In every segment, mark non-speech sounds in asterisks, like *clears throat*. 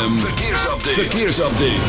ZFM, verkeersupdate. verkeersupdate.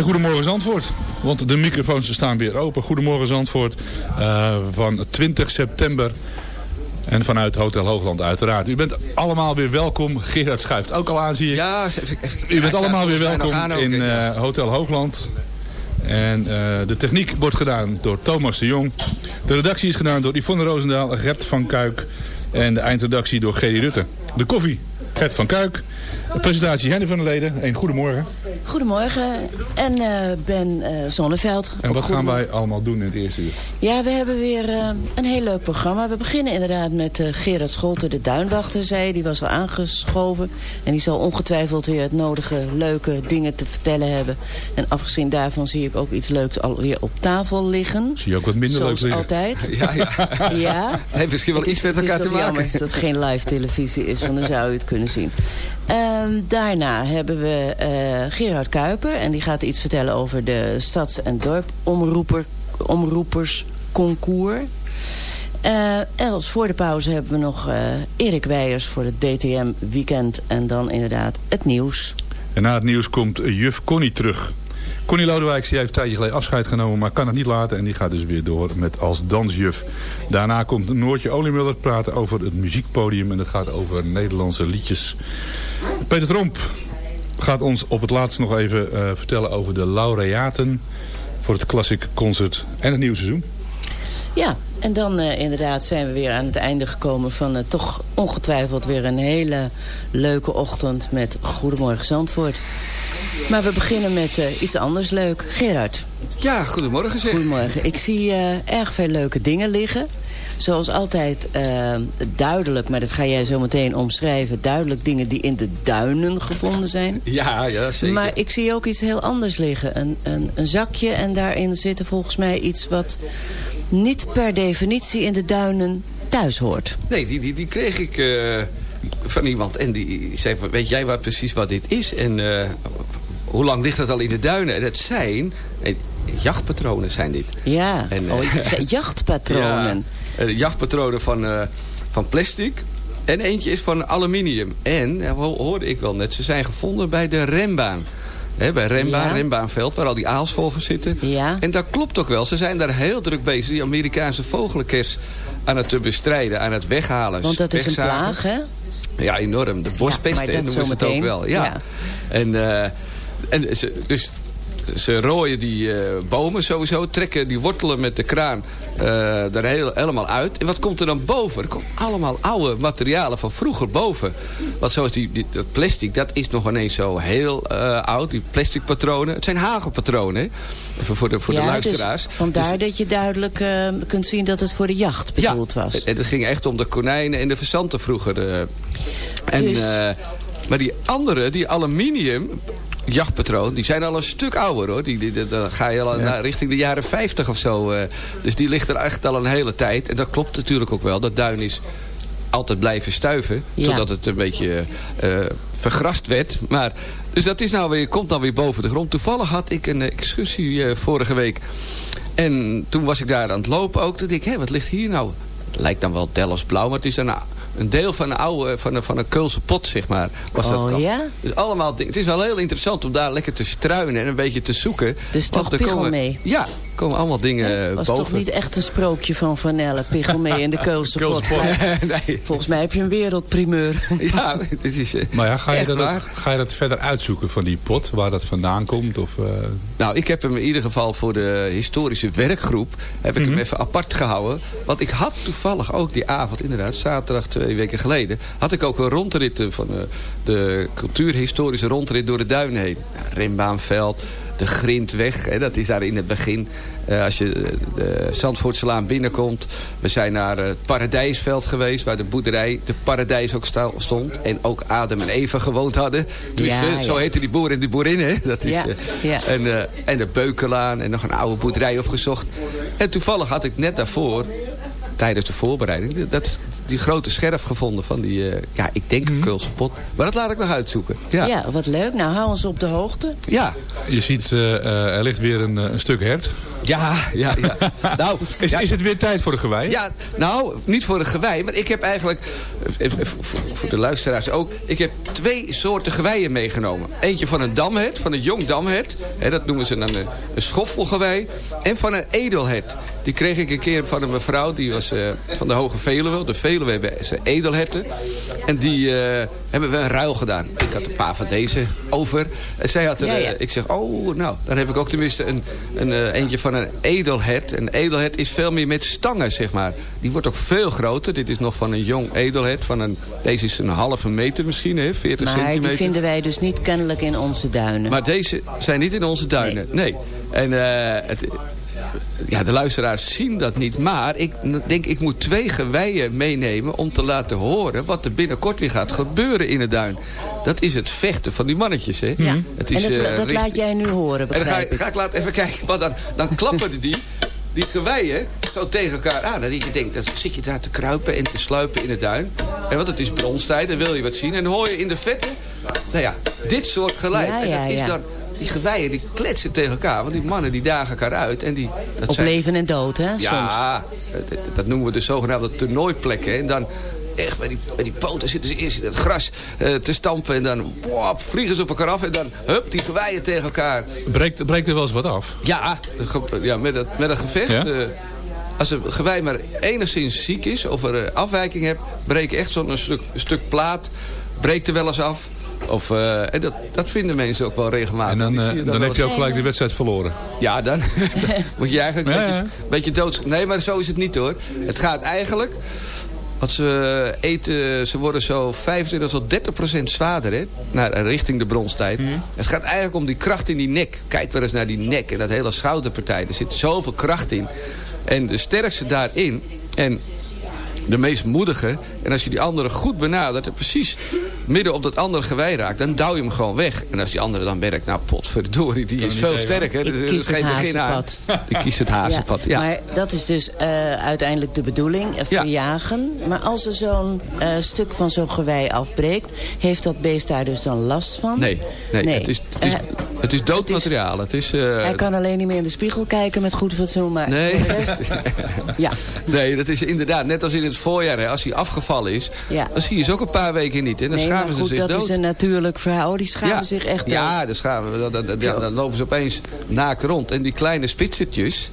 En Goedemorgen Zandvoort. Want de microfoons staan weer open. Goedemorgen Zandvoort. Uh, van 20 september. En vanuit Hotel Hoogland uiteraard. U bent allemaal weer welkom. Gerard schuift ook al aan, zie ik. Ja, even, even, U bent allemaal weer welkom in uh, Hotel Hoogland. En uh, de techniek wordt gedaan door Thomas de Jong. De redactie is gedaan door Yvonne Roosendaal, Gert van Kuik. En de eindredactie door Gerry Rutte. De koffie, Gert van Kuik. De presentatie Henny van der Leden. Een goedemorgen. Goedemorgen. En uh, Ben uh, Zonneveld. En wat gaan wij allemaal doen in het eerste uur? Ja, we hebben weer uh, een heel leuk programma. We beginnen inderdaad met Gerard Scholten, de duinwachter, zei. Die was al aangeschoven. En die zal ongetwijfeld weer het nodige leuke dingen te vertellen hebben. En afgezien daarvan zie ik ook iets leuks alweer op tafel liggen. Zie je ook wat minder leuks liggen? altijd. *laughs* Ja, ja. *laughs* ja. Heeft misschien wel het iets met elkaar te maken. Het dat het geen live televisie is, want dan zou u het kunnen zien. Um, daarna hebben we uh, Gerard Kuiper. En die gaat iets vertellen over de stads- en dorpomroeper, omroepersconcours. Uh, en als voor de pauze hebben we nog uh, Erik Weijers voor het DTM Weekend. En dan inderdaad het nieuws. En na het nieuws komt juf Connie terug. Connie Lodewijks die heeft een tijdje afscheid genomen, maar kan het niet laten. En die gaat dus weer door met als dansjuf. Daarna komt Noortje Oliemuller praten over het muziekpodium. En het gaat over Nederlandse liedjes. Peter Tromp gaat ons op het laatst nog even uh, vertellen over de laureaten voor het Classic Concert en het nieuwe seizoen. Ja, en dan uh, inderdaad zijn we weer aan het einde gekomen van uh, toch ongetwijfeld weer een hele leuke ochtend met Goedemorgen Zandvoort. Maar we beginnen met uh, iets anders leuk. Gerard. Ja, goedemorgen zeg. Goedemorgen. Ik zie erg veel leuke dingen liggen. Zoals altijd uh, duidelijk, maar dat ga jij zo meteen omschrijven... duidelijk dingen die in de duinen gevonden zijn. Ja, ja, zeker. Maar ik zie ook iets heel anders liggen. Een, een, een zakje en daarin zit volgens mij iets wat niet per definitie in de duinen thuis hoort. Nee, die, die, die kreeg ik van iemand. En die zei, weet jij wat precies wat dit is? En uh, hoe lang ligt dat al in de duinen? En het zijn... jachtpatronen zijn dit. Ja, en, oh, jachtpatronen. Ja, jachtpatronen *laughs* van, uh, van plastic. En eentje is van aluminium. En, hoorde ik wel net, ze zijn gevonden bij de rembaan. He, bij Rembaan, ja. Rembaanveld, waar al die aalsvolven zitten. Ja. En dat klopt ook wel. Ze zijn daar heel druk bezig, die Amerikaanse vogelenkers aan het bestrijden, aan het weghalen. Want dat is een plaag, hè? Ja, enorm. De bospesten ja, noemen ze het ook wel. Ja. ja. En, uh, en ze, dus ze rooien die uh, bomen sowieso, trekken die wortelen met de kraan uh, er heel, helemaal uit. En wat komt er dan boven? Er komen allemaal oude materialen van vroeger boven. Want zoals die, die, dat plastic, dat is nog ineens zo heel uh, oud. Die plastic patronen. Het zijn hagelpatronen, hè? Voor, voor, de, voor ja, de luisteraars. Dus vandaar dus, dat je duidelijk kunt zien dat het voor de jacht bedoeld ja, was. En het ging echt om de konijnen en de verzanten vroeger. en, dus. maar die andere, die aluminium jachtpatroon, die zijn al een stuk ouder hoor. Die, die, die dan ga je al ja. naar, richting de jaren 50 of zo. Uh, dus die ligt er echt al een hele tijd. En dat klopt natuurlijk ook wel. Dat duin is altijd blijven stuiven. Ja. Totdat het een beetje uh, vergrast werd. Maar, dus dat is nou weer, komt dan weer boven de grond. Toevallig had ik een excursie uh, vorige week. En toen was ik daar aan het lopen ook. Toen dacht ik, hé, wat ligt hier nou? Het lijkt dan wel Delfts blauw, maar het is een een deel van een oude, van een, van een Keulse pot, zeg maar. Was oh, dat ja? Dus allemaal dingen. Het is wel heel interessant om daar lekker te struinen en een beetje te zoeken. Dus toch pigel komen, mee? Ja, komen allemaal dingen ja, was boven. toch niet echt een sprookje van Vanelle, pigel mee in de *laughs* Keulse, Keulse pot? pot. *laughs* *laughs* nee. Volgens mij heb je een wereldprimeur. ja, dit is uh, Maar ja, ga je, dat ook, ga je dat verder uitzoeken van die pot, waar dat vandaan komt? Of, uh... Nou, ik heb hem in ieder geval voor de historische werkgroep, heb ik Mhm. hem even apart gehouden. Want ik had toevallig ook die avond, inderdaad, zaterdag twee weken geleden, had ik ook een rondrit van uh, de cultuurhistorische rondrit door de duinen heen. Ja, Rembaanveld, de Grindweg, hè, dat is daar in het begin. Uh, als je de Zandvoortselaan binnenkomt. We zijn naar het Paradijsveld geweest. Waar de boerderij, de Paradijs ook stond. En ook Adam en Eva gewoond hadden. Dus Ja, uh, zo heten die boeren en die boerinnen. Dat is, ja. En, uh, en de Beukelaan. En nog een oude boerderij opgezocht. En toevallig had ik net daarvoor. Tijdens de voorbereiding. Dat, die grote scherf gevonden van die. Uh, ja, ik denk een Keulse pot. Maar dat laat ik nog uitzoeken. Ja. Ja, wat leuk. Nou, hou ons op de hoogte. ja. Je ziet, uh, uh, er ligt weer een, een stuk hert. Ja, ja, ja. *laughs* nou, Is, ja, is het weer tijd voor de gewei? Ja, nou, niet voor een gewei. Maar ik heb eigenlijk, eh, eh, voor- de luisteraars ook... ik heb twee soorten geweien meegenomen. Eentje van een damhet, van een jong damhet. Hè, dat noemen ze dan een, een schoffelgewei. En van een edelhet. Die kreeg ik een keer van een mevrouw. Die was eh, van de Hoge Veluwe. De Veluwe hebben ze edelherten. En die eh, hebben we een ruil gedaan. Ik had een paar van deze over. En zij had er, Ja, ja. eh, ik zeg, oh, nou, dan heb ik ook tenminste een, een eh, eentje van een edelhert. Een edelhert is veel meer met stangen, zeg maar. Die wordt ook veel groter. Dit is nog van een jong edelhert. Van een, deze is een halve meter misschien, hè, 40 Maar centimeter. die vinden wij dus niet kennelijk in onze duinen. Maar deze zijn niet in onze duinen. Nee. En eh, het, ja, de luisteraars zien dat niet. Maar ik denk, ik moet twee geweien meenemen... om te laten horen wat er binnenkort weer gaat gebeuren in de duin. Dat is het vechten van die mannetjes. Hè? ja. Het is, en dat, eh, dat laat jij nu horen, en dan ga, begrijp ik- ga ik laten even kijken. Want dan, dan klappen die, die geweien zo tegen elkaar aan. Dat je denkt, dan zit je daar te kruipen en te sluipen in de duin. En want het is bronstijd, dan wil je wat zien. En dan hoor je in de vette, nou ja, dit soort geluid. Ja, en ja, dat is dan, die geweien die kletsen tegen elkaar. Want die mannen die dagen elkaar uit. En die, dat Op zijn- leven en dood, hè, soms. ja, dat, dat noemen we de zogenaamde toernooiplekken. En dan echt bij die, bij die poten zitten ze eerst in het gras eh, te stampen. En dan wop, vliegen ze op elkaar af. En dan hup, die geweien tegen elkaar. Breekt, breekt er wel eens wat af? Ja, ge- ja met, het, met een gevecht. Ja? eh, als een gewei maar enigszins ziek is of er eh, afwijking hebt... breekt echt zo'n stuk, stuk plaat, breekt er wel eens af. Of, eh, en dat, dat vinden mensen ook wel regelmatig. En dan, eh, dan, heb je ook gelijk de wedstrijd verloren. ja, dan *laughs* moet je eigenlijk een beetje, ja. beetje. Nee, maar zo is het niet hoor. Het gaat eigenlijk... Wat ze eten, ze worden zo 25 tot 30 procent zwaarder, hè? Naar, richting de bronstijd. Mhm. Het gaat eigenlijk om die kracht in die nek. Kijk wel eens naar die nek en dat hele schouderpartij. Er zit zoveel kracht in. En de sterkste daarin... En de meest moedige. En als je die andere goed benadert en precies midden op dat andere gewei raakt... dan douw je hem gewoon weg. En als die andere dan merkt, nou potverdorie, die is veel sterker. Ik kies het geen begin aan. hazenpad. Ik kies het hazenpad, ja. Maar dat is dus eh, uiteindelijk de bedoeling, eh, Ja. verjagen. Maar als er zo'n eh, stuk van zo'n gewei afbreekt... heeft dat beest daar dus dan last van? Nee, nee, Het, is, het, is, het is doodmateriaal. Het is, eh, hij kan alleen niet meer in de spiegel kijken met goed fatsoen, maar Nee. voor de rest... *laughs* ja. nee, dat is inderdaad net als in het voorjaar. Hè, als hij afgevallen is, Ja. dan zie je ze ook een paar weken niet. En dan Nee, maar schamen ze goed, zich dat dood. is een natuurlijk verhaal. Die schamen ja. zich echt dood. Ja, dan, schamen, dan, dan, dan, lopen ze opeens naakt rond. En die kleine spitsertjes,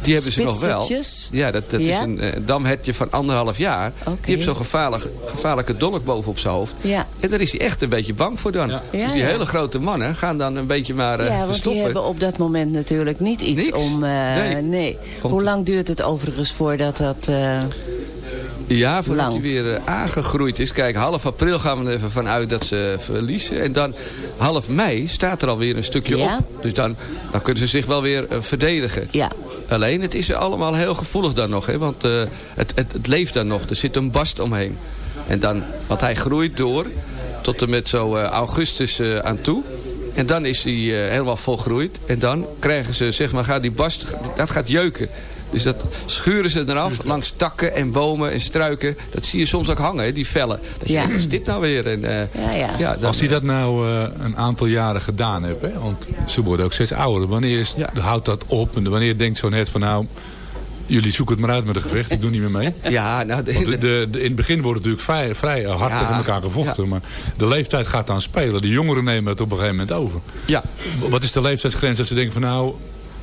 die hebben ze nog wel. Spitsertjes? Ja, dat, dat is Ja? een eh, damhertje van anderhalf jaar. Die heeft zo'n gevaarlijk, gevaarlijke dolk boven op zijn hoofd. Ja. En daar is hij echt een beetje bang voor dan. Ja. dus die ja. hele grote mannen gaan dan een beetje maar eh Ja, want die verstoppen. hebben op dat moment natuurlijk niet iets Niks. om... eh, Nee. nee. Hoe lang duurt het overigens voordat dat... Ja, voordat Lang. hij weer eh, aangegroeid is. Kijk, half april gaan we er even vanuit dat ze verliezen. En dan half mei staat er alweer een stukje Ja? op. Dus dan, dan kunnen ze zich wel weer eh, verdedigen. ja, Alleen, het is allemaal heel gevoelig dan nog. Hè? Want eh, het, het, het leeft dan nog. Er zit een bast omheen. En dan, want hij groeit door tot en met zo augustus aan toe. En dan is hij helemaal volgroeid. En dan krijgen ze, zeg maar, gaat die bast, dat gaat jeuken. Dus dat schuren ze eraf langs takken en bomen en struiken. Dat zie je soms ook hangen, hè, die vellen. Dat je Ja. denkt, wat is dit nou weer? En, eh, ja, ja. dan, Als hij dat nou eh, een aantal jaren gedaan heeft, hè, want ze worden ook steeds ouder. Wanneer is, Ja. houdt dat op? En wanneer denkt zo'n net van nou, jullie zoeken het maar uit met een gevecht, ik doe niet meer mee. Ja, nou, de, de, de- de- in het begin wordt het natuurlijk vrij, vrij hard Ja. tegen elkaar gevochten. Maar de leeftijd gaat dan spelen. De jongeren nemen het op een gegeven moment over. ja. Wat is de leeftijdsgrens dat ze denken van nou,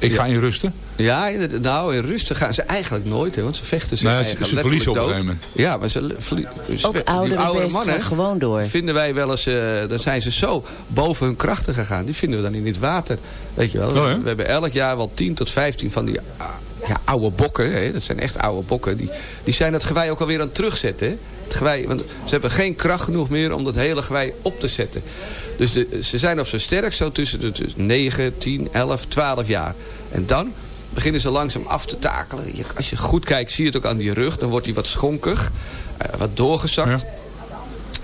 ik ga inrusten? Ja, inderdaad. nou, in rustig gaan ze eigenlijk nooit, hè, want ze vechten zich Nee, ze- eigenlijk ze verliezen op een dood. Ja, maar ze le- verlie- dus Ook die oudere oude mannen gaan gewoon door. vinden wij wel eens, eh, dan zijn ze zo boven hun krachten gegaan. Die vinden we dan in het water. Weet je wel, Oh, ja? we hebben elk jaar wel 10 tot 15 van die ah, ja, oude bokken. Hè, dat zijn echt oude bokken. Die, die zijn dat gewei ook alweer aan het terugzetten. Hè. Het gewei, want ze hebben geen kracht genoeg meer om dat hele gewei op te zetten. Dus de, ze zijn op zijn sterk zo tussen de tussen 9, 10, 11, 12 jaar. En dan beginnen ze langzaam af te takelen. Je- als je goed kijkt, zie je het ook aan die rug. Dan wordt hij wat schonkig, eh, wat doorgezakt. Ja.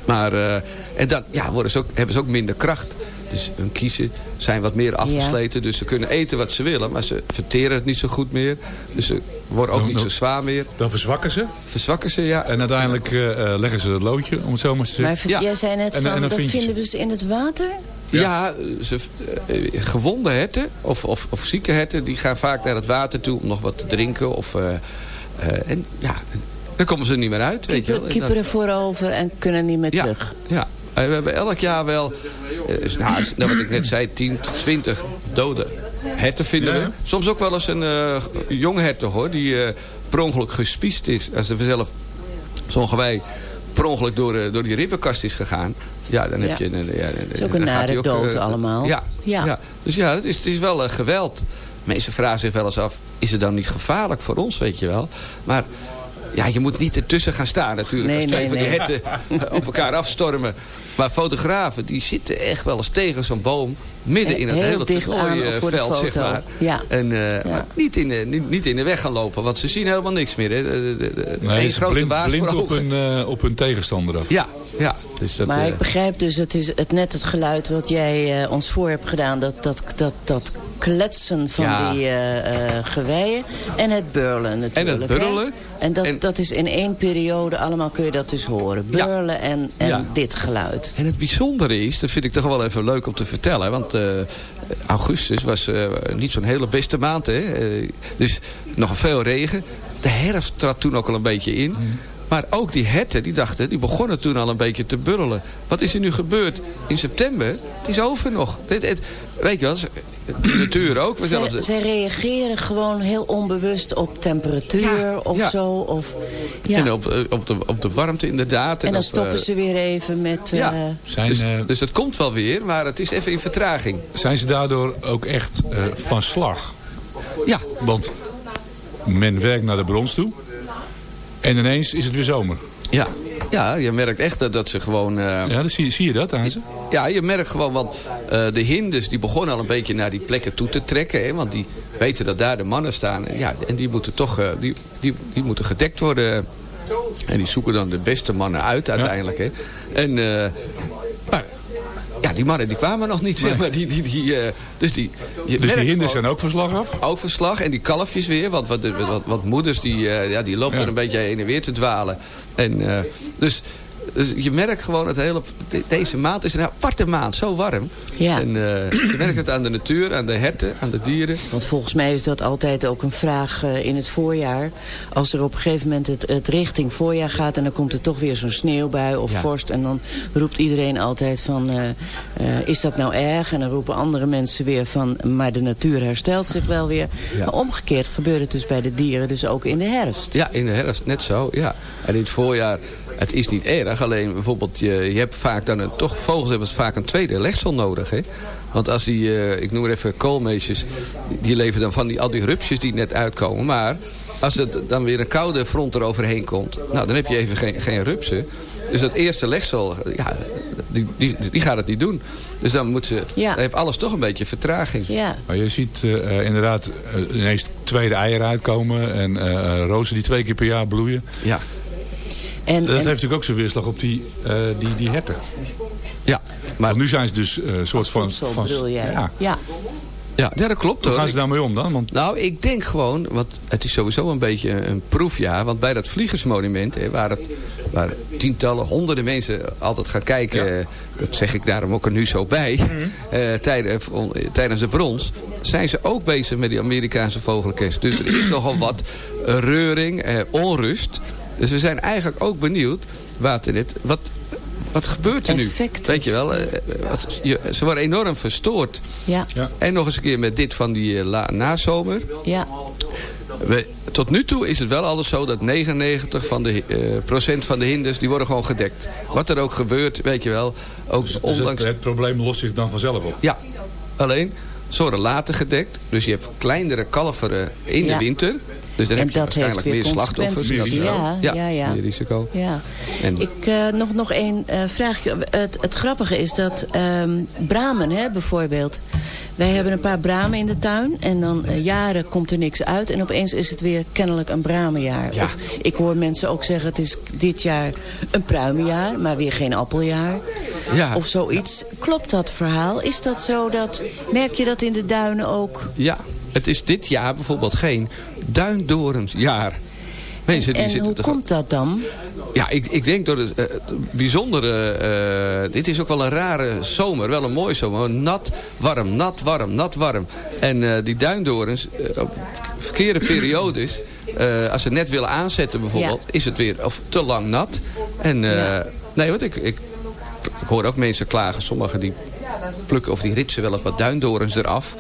Maar, eh, en dan ja, worden ze ook, hebben ze ook minder kracht. Dus hun kiezen zijn wat meer afgesleten. Dus ze kunnen eten wat ze willen. Maar ze verteren het niet zo goed meer. Dus ze worden ook Dan- niet zo dan- zwaar meer. Dan verzwakken ze. Verzwakken ze, ja. En uiteindelijk eh, eh, leggen ze het loodje, om het zo maar te zeggen. Maar Ja. jij zei net En- van, en dan dat vinden ze. we ze in het water? Ja, ze, eh, gewonde herten of, of, of zieke herten... die gaan vaak naar het water toe om nog wat te drinken. Of, eh, eh, en ja, dan komen ze er niet meer uit. Weet je wel. En Kieperen voorover en kunnen niet meer ja, terug. Ja, we hebben elk jaar wel, eh, nou, nou, wat ik net zei, 10 tot 20 doden herten vinden we. Soms ook wel eens een eh jong herten hoor, die eh per ongeluk gespiest is. Als er zelf zo'n gewei per ongeluk door, eh, door die ribbenkast is gegaan. Ja, dan heb Ja. je... een ja, is ook een nare hij ook, dood eh, allemaal. Ja, Ja. ja. dus ja, het is, het is wel eh, geweld. Mensen vragen zich wel eens af, is het dan niet gevaarlijk voor ons, weet je wel? Maar ja, je moet niet ertussen gaan staan natuurlijk. Nee, als twee nee, van die nee. herten op elkaar afstormen. Maar fotografen, die zitten echt wel eens tegen zo'n boom. Midden in het Heel hele dicht aan voor de veld, zeg maar. Ja. En, eh, Maar niet in, de, niet, niet in de weg gaan lopen, want ze zien helemaal niks meer. Hè. De, de, de, de- Nee, één ze grote blind, baas blind voor op, ogen. hun, eh, op hun tegenstander af. Ja, ja. Dus dat, maar eh, ik begrijp dus, het is het, net het geluid wat jij eh, ons voor hebt gedaan. Dat, dat, dat, dat kletsen van Ja. die eh, eh, geweien. En het burlen natuurlijk. hè? burlen. En, dat, En- dat is in één periode, allemaal kun je dat dus horen. Ja. Burlen en, en Ja. dit geluid. En het bijzondere is, dat vind ik toch wel even leuk om te vertellen. Want eh, augustus was eh, niet zo'n hele beste maand. Hè? Eh, dus nog veel regen. De herfst trad toen ook al een beetje in. Maar ook die herten, die dachten, die begonnen toen al een beetje te burrelen. Wat is er nu gebeurd in september? Het is over nog. Dit, het, weet je wel, de natuur ook. Zij, zij reageren gewoon heel onbewust op temperatuur Ja, of ja. zo. Of, ja. En op, eh, op, de, op de warmte inderdaad. En dan op, stoppen eh, ze weer even met... Ja. eh, Zijn, Dus, eh, dus het komt wel weer, maar het is even in vertraging. zijn ze daardoor ook echt eh, van slag? Ja, Want men werkt naar de brons toe. En ineens is het weer zomer. Ja, ja je merkt echt dat- dat ze gewoon... eh, Ja, dan zie, zie je dat aan ze? Ja, je merkt gewoon, want eh, de hinders die begonnen al een beetje naar die plekken toe te trekken. Hè, want die weten dat daar de mannen staan. En, ja, en die moeten toch eh, die, die, die moeten gedekt worden. En die zoeken dan de beste mannen uit uiteindelijk. Hè. En, eh, maar, ja, die mannen die kwamen nog niet, zeg maar. Die, die, die, dus die, je Dus merkt hinders zijn ook van slag af? overslag en die kalfjes weer. Want, wat, wat, wat moeders die, ja, die lopen Ja. er een beetje heen en weer te dwalen. En, dus, dus je merkt gewoon het hele... de- Deze maand is een aparte maand, zo warm. Ja. En eh, je merkt het aan de natuur, aan de herten, aan de dieren. Want volgens mij is dat altijd ook een vraag eh, in het voorjaar. Als er op een gegeven moment het, het richting voorjaar gaat... en dan komt er toch weer zo'n sneeuwbui of Ja. vorst... en dan roept iedereen altijd van... eh, is dat nou erg? En dan roepen andere mensen weer van... maar de natuur herstelt zich wel weer. Ja. Maar omgekeerd gebeurt het dus bij de dieren... dus ook in de herfst. Ja, in de herfst net zo, ja. En in het voorjaar, het is niet erg. Alleen bijvoorbeeld, je, je hebt vaak dan een, toch, vogels hebben vaak een tweede legsel nodig, hè. Want als die, eh, ik noem maar even koolmeesjes, die leven dan van die, al die rupsjes die net uitkomen. Maar als er dan weer een koude front eroverheen komt, nou, dan heb je even geen, geen rupsen. Dus dat eerste legsel, ja, die, die, die gaat het niet doen. Dus dan moet ze, Ja. dan heeft alles toch een beetje vertraging. Ja, Maar je ziet eh, eh, inderdaad ineens tweede eieren uitkomen. En rozen die twee keer per jaar bloeien. Ja, en, Dat en- heeft natuurlijk ook zijn weerslag op die, eh, die, die herten. ja. Maar Want nu zijn ze dus eh, een soort van... zo van bedoel jij. Ja. Ja. ja, ja, dat klopt Hoe gaan ze daarmee om dan? Want Nou, ik denk gewoon, want het is sowieso een beetje een proefjaar. Want bij dat vliegersmonument, hè, waar, het, waar tientallen, honderden mensen altijd gaan kijken. eh, Dat zeg ik daarom ook er nu zo bij. *laughs* eh, tijdens, tijdens de brons. Zijn ze ook bezig met die Amerikaanse vogelkest. Dus er is nogal wat reuring, eh, onrust. Dus we zijn eigenlijk ook benieuwd, Waternet, wat, wat gebeurt er nu? Weet je wel, eh, wat, je, ze worden enorm verstoord. Ja, Ja. En nog eens een keer met dit van die eh, la- nazomer. ja. We, tot nu toe is het wel alles zo dat 99 van de, eh, procent van de hinders... die worden gewoon gedekt. Wat er ook gebeurt, weet je wel. Ook dus het, ondanks... het probleem lost zich dan vanzelf op. Ja, alleen, ze worden later gedekt. Dus je hebt kleinere kalveren in Ja. de winter. Dus dan En heb je dat heeft waarschijnlijk weer meer slachtoffers. Ja, ja, ja. meer risico. Ja. En- Ik, eh, nog, nog één eh, vraagje. Het, het grappige is dat ehm, bramen, hè, bijvoorbeeld. Wij hebben een paar bramen in de tuin. En dan eh, jaren komt er niks uit. En opeens is het weer kennelijk een bramenjaar. Ja. Of ik hoor mensen ook zeggen... het is dit jaar een pruimenjaar, maar weer geen appeljaar. Ja. Of zoiets. Klopt dat verhaal? Is dat zo dat... Merk je dat in de duinen ook? Ja, het is dit jaar bijvoorbeeld geen duindorensjaar. Mensen die en zitten hoe te komt dat dan? Ja, ik, ik denk door het eh, bijzondere... eh, dit is ook wel een rare zomer. Wel een mooie zomer. Nat, warm, nat, warm, nat, warm. En eh, die duindorens, eh, op verkeerde periodes... eh, als ze net willen aanzetten bijvoorbeeld... is het weer of te lang nat. En eh, Ja. nee, want ik, ik, ik hoor ook mensen klagen. Sommigen die plukken of die ritsen wel eens wat duindorens eraf.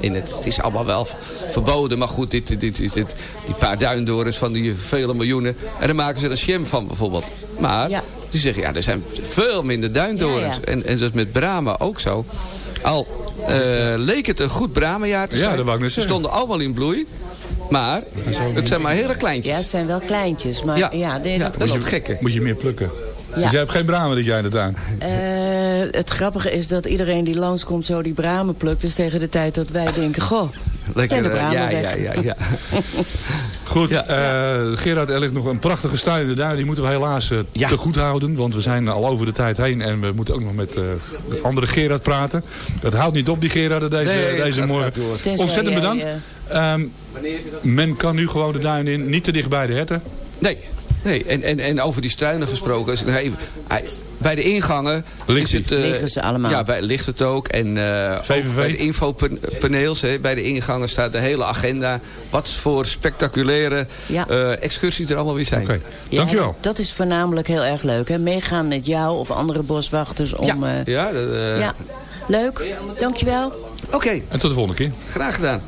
En het, het is allemaal wel verboden. Maar goed, dit, dit, dit, dit- die paar duindorens van die vele miljoenen. En dan maken ze er een jam van bijvoorbeeld. Maar Ja. die zeggen, ja, er zijn veel minder duindorens. Ja, ja. En, en dat is met Brahma ook zo. Al eh, leek het een goed Brahmajaar te Ja, zijn. dat net Ze stonden allemaal in bloei. Maar het zijn maar hele kleintjes. Ja, het zijn wel kleintjes, maar Ja. ja, nee, Ja, dat dat is klopt. het gekke. Moet je meer plukken. Ja. Dus jij hebt geen bramen dit jaar in de tuin. Eh, het grappige is dat iedereen die langskomt zo die bramen plukt. Dus tegen de tijd dat wij denken, goh, Lekker, zijn de eh, bramen ja, weg. ja, ja, ja. *laughs* Goed, Ja. eh, Gerard, er ligt nog een prachtige stuin in de duin. Die moeten we helaas eh, Ja. te goed houden. Want we zijn al over de tijd heen. En we moeten ook nog met eh, de andere Gerard praten. Dat houdt niet op, die Gerard, deze, Nee, deze gaat- morgen. Ontzettend jij, bedankt. eh, Ehm, men kan nu gewoon de duin in. Niet te dicht bij de herten. Nee, nee. En, en, en over die struinen gesproken. als ik nog even- hij- bij de ingangen Ligt is het, eh, Liggen ze allemaal. Ja, bij, ligt het ook. En eh, VVV? ook bij de infopaneels, hè, bij de ingangen staat de hele agenda. Wat voor spectaculaire Ja. eh, excursies er allemaal weer zijn. Oké, ja, dankjewel. Dat is voornamelijk heel erg leuk. Hè? Meegaan met jou of andere boswachters om... Ja, eh, ja, dat, ja. Leuk, dankjewel. oké. En tot de volgende keer. Graag gedaan.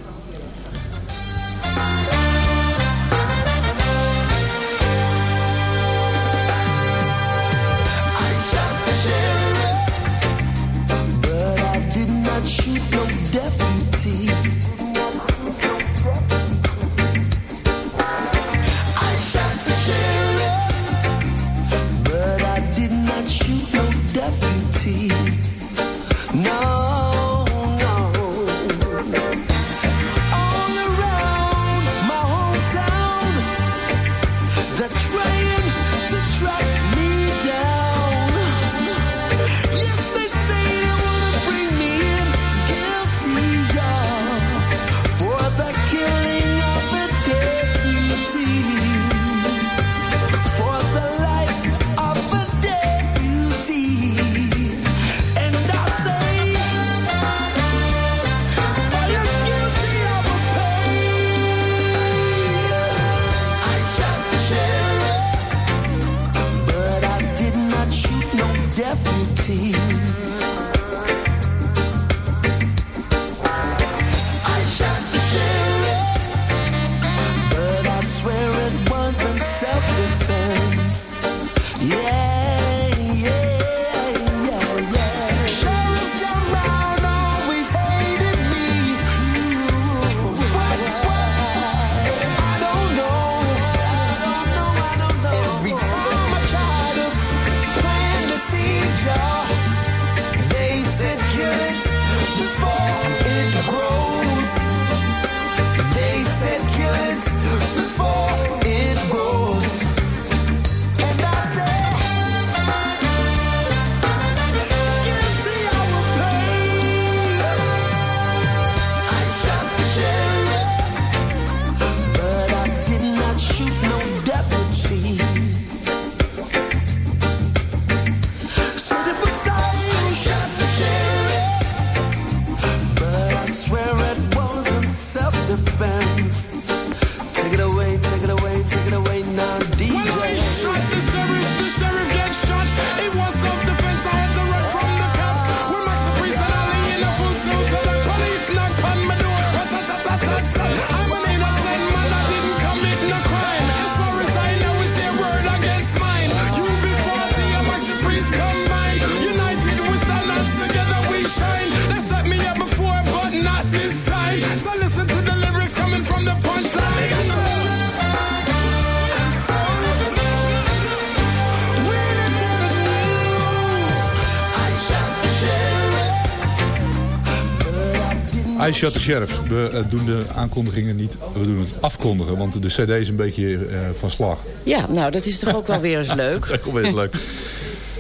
I Shot the Sheriff. We eh, doen de aankondigingen niet. We doen het afkondigen. Want de cd is een beetje eh, van slag. Ja, nou, dat is toch ook wel weer eens *laughs* leuk. Dat komt best leuk.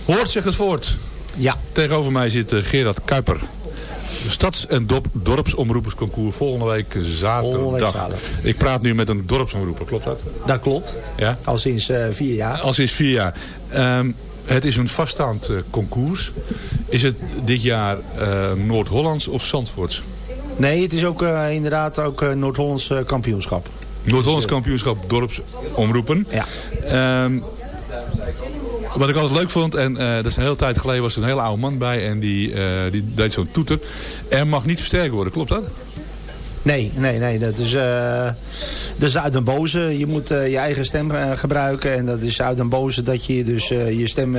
Hoort zich het voort. Ja. Tegenover mij zit eh, Gerard Kuiper. stads- en dorpsomroepersconcours volgende week zaterdag. Volgende week zaterdag. Ik praat nu met een dorpsomroeper, klopt dat? Dat klopt. Ja? Al sinds eh, vier jaar. Al sinds vier jaar. Ehm, het is een vaststaand eh, concours. Is het dit jaar eh, Noord-Hollands of Zandvoorts? Nee, het is ook eh, inderdaad ook eh, Noord-Hollands eh, kampioenschap. Noord-Hollands kampioenschap dorpsomroepen. Ja. Ehm, wat ik altijd leuk vond, en eh, dat is een hele tijd geleden, was er een hele oude man bij en die, die deed zo'n toeter. Er mag niet versterkt worden, klopt dat? Nee, nee, nee. Dat is, eh, dat is uit den boze. Je moet eh, je eigen stem eh, gebruiken. En dat is uit den boze dat je dus eh, je stem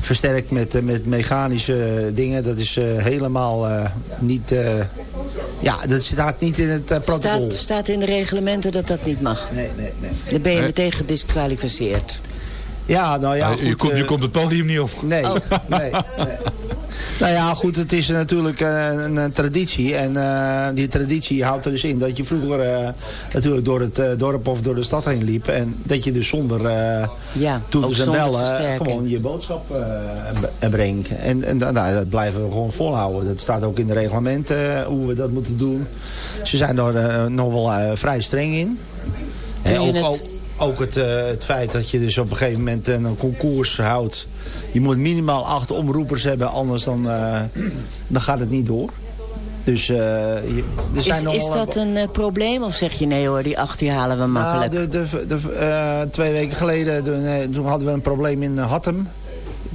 versterkt met, met mechanische dingen. Dat is eh, helemaal eh, niet... eh, ja, dat staat niet in het protocol. Staat, staat in de reglementen dat dat niet mag. Nee, nee, nee. Dan ben je meteen gedisqualificeerd. Ja, nou ja, je, komt, je eh, komt het podium niet op. Nee, Oh. nee, nee. Nou ja, goed, het is natuurlijk eh, een, een traditie. En eh, die traditie houdt er dus in dat je vroeger natuurlijk door het eh, dorp of door de stad heen liep. En dat je dus zonder eh Ja, toeters en bellen gewoon je boodschap eh, brengt. En, en nou, dat blijven we gewoon volhouden. Dat staat ook in de reglementen hoe we dat moeten doen. Ze zijn er eh, nog wel vrij streng in. Kun je Hè, ook, het- ook, het, eh, het feit dat je dus op een gegeven moment een concours houdt. Je moet minimaal acht omroepers hebben, anders dan, eh, dan gaat het niet door. Dus eh, je, er Is, zijn nog is wel- dat een eh, probleem of zeg je nee hoor, die acht die halen we Nou, makkelijk? de, de, de, eh, twee weken geleden toen, eh, toen hadden we een probleem in eh, Hattem.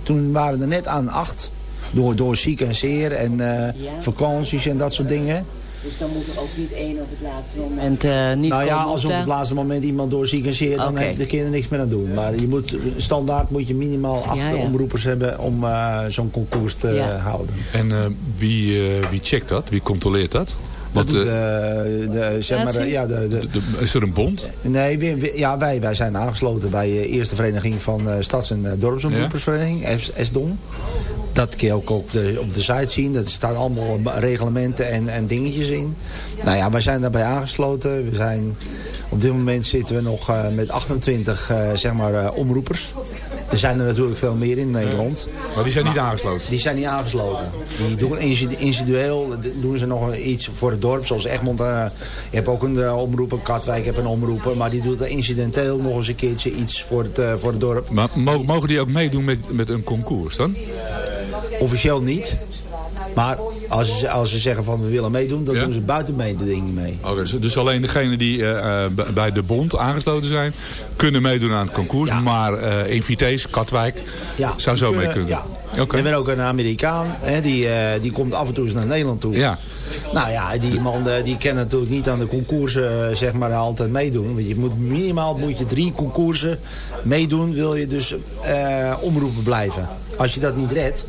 Toen waren er net aan acht. Door, door ziek en zeer en eh, vakanties en dat soort dingen. Dus dan moet er ook niet één op het laatste moment eh, niet nou ja, als op het laatste moment iemand door ziek en zeer, dan Oké. heb de kinderen niks meer aan doen. Maar je moet, standaard moet je minimaal acht Ja, ja. omroepers hebben om eh, zo'n concours te Ja. houden. En eh, wie, eh, wie checkt dat? Wie controleert dat? Want, doet eh, de, de, zeg maar, ja, de, de, de- is er een bond? Nee, we- we- ja, wij, wij zijn aangesloten bij de eerste vereniging van eh Stads- en eh, Dorpsomroepersvereniging, S- SDOM. Dat kun je ook op de, op de site zien. Er staan allemaal reglementen en, en dingetjes in. Nou ja, wij zijn daarbij aangesloten. We zijn, op dit moment zitten we nog eh, met 28 eh, zeg maar, eh, omroepers. Er zijn er natuurlijk veel meer in Nederland. Maar die zijn niet aangesloten. Die zijn niet aangesloten. Die doen individueel doen ze nog iets voor het dorp. Zoals Egmond. eh, je hebt ook een eh, omroeper. Katwijk heeft een omroeper. Maar die doet er incidenteel nog eens een keertje iets voor het, eh, voor het dorp. Maar mo- mogen die ook meedoen met, met een concours dan? Officieel niet. Maar als ze, als ze zeggen van we willen meedoen. Dan Ja? doen ze buiten mee de dingen mee. Oké, dus, dus alleen degenen die eh, eh, bij de bond aangesloten zijn... kunnen meedoen aan het concours. Ja. Maar eh in Vitesse, Katwijk, Ja, zou zo mee kunnen. Ja. Oké. We hebben ook een Amerikaan. Hè, die, eh, die komt af en toe eens naar Nederland toe. Ja. Nou ja, die man eh, die kan natuurlijk niet aan de concoursen eh, zeg maar, altijd meedoen. Want je moet minimaal moet je drie concoursen meedoen. Wil je dus eh, omroepen blijven. Als je dat niet redt,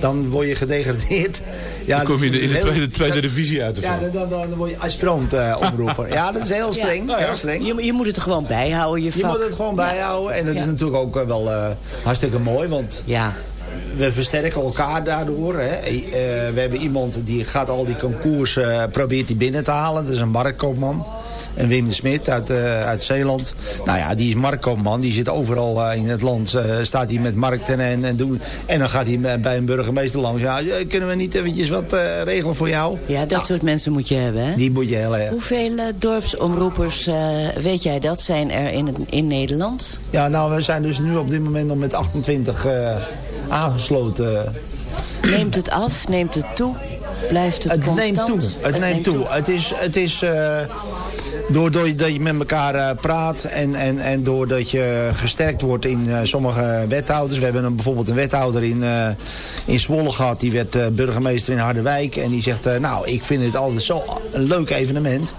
dan word je gedegradeerd. Ja, Dan kom je in de, tweede, tweede divisie uit. Ja, dan, dan, dan word je aspirant eh omroeper. Ja, dat is heel streng. Heel streng. Je, je moet het gewoon bijhouden, je Je vak. moet het gewoon bijhouden. En dat is natuurlijk ook eh, wel eh, hartstikke mooi. Want Ja, we versterken elkaar daardoor. Hè. Eh, we hebben iemand die gaat al die concours probeert die binnen te halen. Dat is een marktkoopman. En Wim de Smit uit, eh, uit Zeeland. Nou ja, die is marktkoopman. Die zit overal eh, in het land. eh, staat hij met markten en, en doen. En dan gaat hij bij een burgemeester langs. Ja, kunnen we niet eventjes wat eh, regelen voor jou? ja dat Nou, soort mensen moet je hebben, hè? Die moet je heel erg. Hoeveel dorpsomroepers, eh, weet jij dat, zijn er in, in Nederland? Ja, nou, we zijn dus nu op dit moment nog met 28 eh, aangesloten. Neemt het af? Neemt het toe? Blijft het, Het constant? neemt toe. Het, neemt toe. Het is, het is uh, doordat je met elkaar uh, praat en, en, en doordat je gesterkt wordt in uh, sommige wethouders. We hebben een, bijvoorbeeld een wethouder in, uh, in Zwolle gehad. Die werd burgemeester in Harderwijk. En die zegt, nou, ik vind het altijd zo een leuk evenement.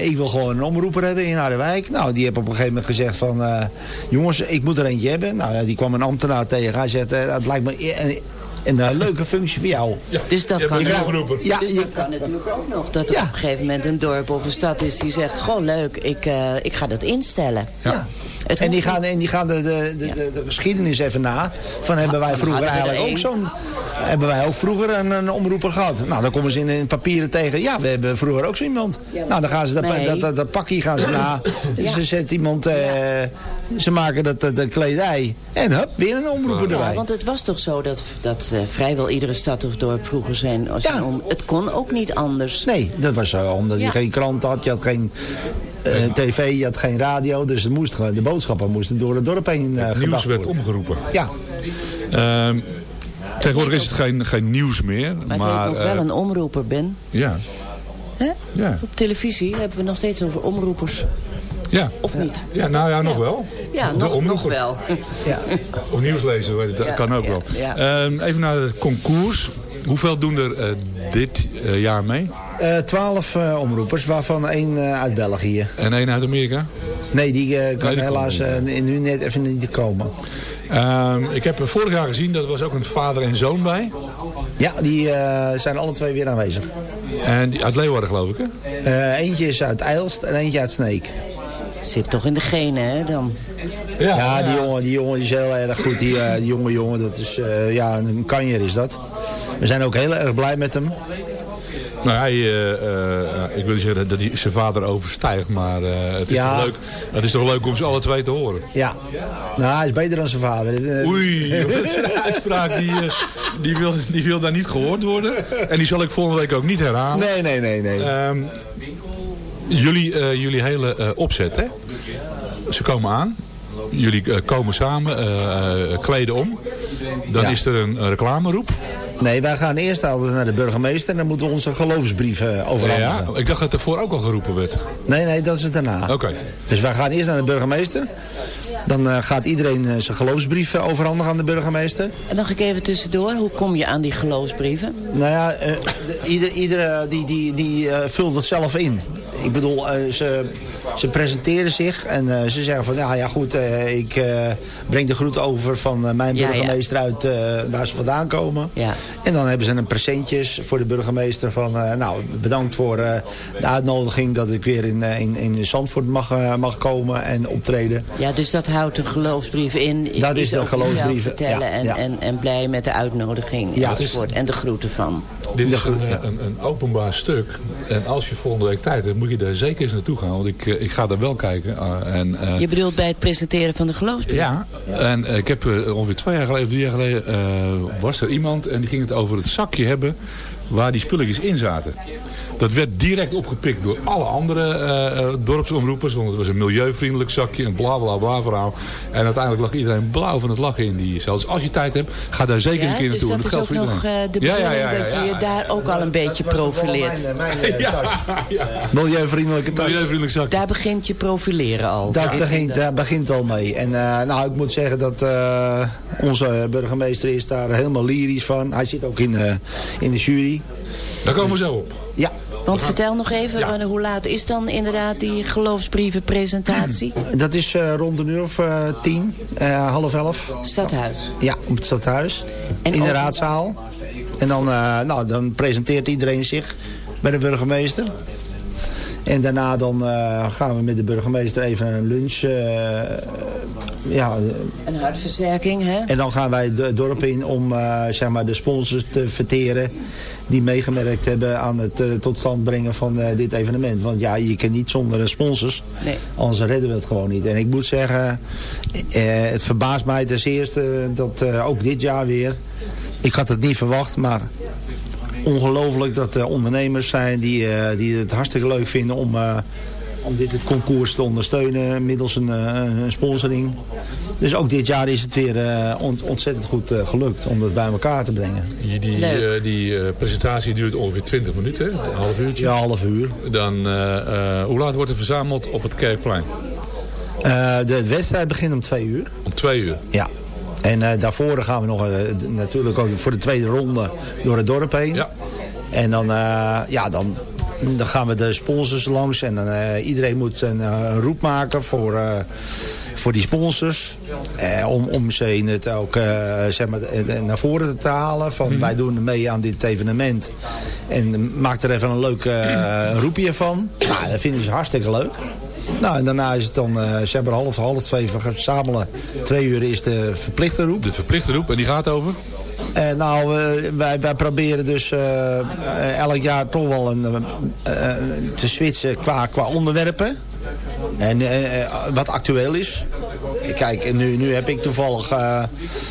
Ik wil gewoon een omroeper hebben in Harderwijk. Nou, die heeft op een gegeven moment gezegd van... Jongens, ik moet er eentje hebben. Nou, ja, die kwam een ambtenaar tegen. Hij zegt, uh, dat lijkt me een, een, een leuke functie voor jou. Ja, dus dat, kan, ja, ja, dus dat kan natuurlijk ook nog. Dat er ja. op een gegeven moment een dorp of een stad is die zegt... goh, leuk, ik, uh, ik ga dat instellen. Ja. En die gaan, en die gaan de, de, de, de, de geschiedenis even na. Van hebben wij vroeger er eigenlijk ook zo'n... Hebben wij ook vroeger een, een omroeper gehad? Nou, dan komen ze in, in papieren tegen. Ja, we hebben vroeger ook zo iemand. Nou, dan gaan ze dat, Nee. dat, dat, dat pakje gaan ze na. Ze zetten iemand... eh, Ze maken dat, dat, dat kledij. En hup, weer een omroeper Ja, erbij. want het was toch zo dat, dat eh, vrijwel iedere stad of dorp vroeger zijn... Als Ja. om, het kon ook niet anders. Nee, dat was zo. Omdat je geen krant had. Je had geen eh, tv, je had geen radio. Dus het moest, gewoon- de boodschappen moesten door het dorp heen eh Het nieuws werd worden. omgeroepen. Ja, Ehm, tegenwoordig is het geen, geen nieuws meer. Maar Maar, het heet nog wel een omroeper, Ben. Ja, Hè? ja, Op televisie hebben we nog steeds over omroepers. Ja. Of niet? Ja, nou ja, nog wel. Ja, nog, nog wel. ja. Of nieuwslezer, weet je, dat Ja, kan ook ja, wel. ja. Ehm, even naar het concours. Hoeveel doen er eh, dit eh, jaar mee? Eh, Twaalf eh, omroepers, waarvan één eh, uit België. En één uit Amerika? Nee, die eh, kan die helaas komt eh, nu net even niet komen. Ehm, ik heb vorig jaar gezien, dat was ook een vader en zoon bij. Ja, die eh, zijn alle twee weer aanwezig. En die, uit Leeuwarden geloof ik hè? Eh, eentje is uit Eilst en eentje uit Sneek. Zit toch in de genen, hè, dan. Ja, die, jongen, die jongen is heel erg goed. Die, eh, die jonge jongen, dat is, eh, ja, een kanjer is dat. We zijn ook heel erg blij met hem. Nou, hij, eh, eh, ik wil niet zeggen dat hij zijn vader overstijgt, maar eh, het, is Ja. toch leuk, het is toch leuk om ze alle twee te horen. Ja, nou, hij is beter dan zijn vader. Oei, dat is *laughs* een uitspraak die, eh, die, wil, die wil daar niet gehoord worden. En die zal ik volgende week ook niet herhalen. Nee, nee, nee, nee. Ehm, jullie, eh, jullie hele eh, opzet, hè? Ze komen aan. Jullie eh, komen samen, kleden om. Dan Ja. is er een, reclameroep. Nee, wij gaan eerst altijd naar de burgemeester en dan moeten we onze geloofsbrief eh, overhandigen. Ja, ik dacht dat er voor ook al geroepen werd. Nee, nee, dat is het daarna. Oké. Dus wij gaan eerst naar de burgemeester. Dan eh, gaat iedereen eh, zijn geloofsbrief eh, overhandigen aan de burgemeester. En nog ik even tussendoor. Hoe kom je aan die geloofsbrieven? Nou ja, eh, de- ieder, die, die, die eh, vult het zelf in. Ik bedoel, eh, ze, ze presenteren zich en eh, ze zeggen van... Nou ja, goed, eh, ik eh, breng de groet over van eh, mijn Ja, ja. burgemeester uit eh, waar ze vandaan komen. Ja. En dan hebben ze een presentjes voor de burgemeester van... eh, nou, bedankt voor eh, de uitnodiging dat ik weer in, eh, in, in Zandvoort mag, eh, mag komen en optreden. Ja, dus dat houdt een geloofsbrief in. Dat is de geloofsbrief, vertellen ja, en, ja. En, en blij met de uitnodiging Ja. enzovoort. En de groeten van. Dit is een, ja. een, een openbaar stuk. En als je volgende week tijd hebt, moet je daar zeker eens naartoe gaan. Want ik, eh, ik ga daar wel kijken. eh, en, eh, Je bedoelt bij het presenteren van de geloofsbrief? ja, en eh, ik heb eh, ongeveer twee jaar geleden, drie jaar geleden, eh, was er iemand en die ging het over het zakje hebben waar die spulletjes in zaten. Dat werd direct opgepikt door alle andere eh, eh, dorpsomroepers, want het was een milieuvriendelijk zakje, een bla bla bla verhaal. En uiteindelijk lag iedereen blauw van het lachen in die cel. Dus als je tijd hebt, ga daar zeker een keer dus naartoe. dat want is ook voor nog iedereen. eh, de Ja, bedoeling ja, ja, ja, dat je je daar ook al een beetje profileert. Milieuvriendelijke tas. Milieuvriendelijk zakje. Daar begint je profileren al. Dat Ik begint, dat- daar begint al mee. En eh, nou, ik moet zeggen dat eh, onze burgemeester is daar helemaal lyrisch van. Hij zit ook in, de in de jury. Daar komen we zo op. Ja, Want vertel nog even, wanneer- hoe laat is dan inderdaad die geloofsbrievenpresentatie? *clears throat* dat is eh, rond een uur of eh, tien, eh, half elf. Stadhuis. Ja, op het stadhuis. En in de raadzaal. En dan, eh, nou, dan presenteert iedereen zich bij de burgemeester. En daarna dan eh, gaan we met de burgemeester even een lunch. eh, ja, Een hartversterking, hè? En dan gaan wij het dorp in om eh, zeg maar de sponsors te verteren... die meegemerkt hebben aan het eh, tot stand brengen van eh, dit evenement. Want ja, je kan niet zonder sponsors. Nee. Anders redden we het gewoon niet. En ik moet zeggen, eh, het verbaast mij ten eerste dat ook dit jaar weer... Ik had het niet verwacht, maar ongelooflijk dat er ondernemers zijn die, die het hartstikke leuk vinden om, om dit het concours te ondersteunen middels een, eh, een sponsoring. Dus ook dit jaar is het weer eh, ont- ontzettend goed eh, gelukt om dat bij elkaar te brengen. Die, die, die presentatie duurt ongeveer 20 minuten, hè? een half uurtje. Ja, half uur. Dan, eh, eh, hoe laat wordt er verzameld op het Kerkplein? Eh, de wedstrijd begint om twee uur. Om twee uur. Ja. En eh, daarvoor gaan we nog eh, natuurlijk ook voor de tweede ronde door het dorp heen. Ja. En dan, eh, ja, dan, dan gaan we de sponsors langs. En dan, eh, iedereen moet een, eh, een roep maken voor, eh, voor die sponsors. Om, om ze in het ook zeg maar, naar voren te halen. Van wij doen mee aan dit evenement. En maak er even een leuk roepje van. Nou, dat vinden ze hartstikke leuk. Nou, en daarna is het dan, eh, ze hebben half, half twee verzamelen. Twee uur is de verplichte roep. De verplichte roep, en die gaat over? Eh, nou, wij, wij proberen dus eh, eh, elk jaar toch wel een, te switchen qua, qua onderwerpen. En wat actueel is. Kijk, nu, nu heb ik toevallig... eh,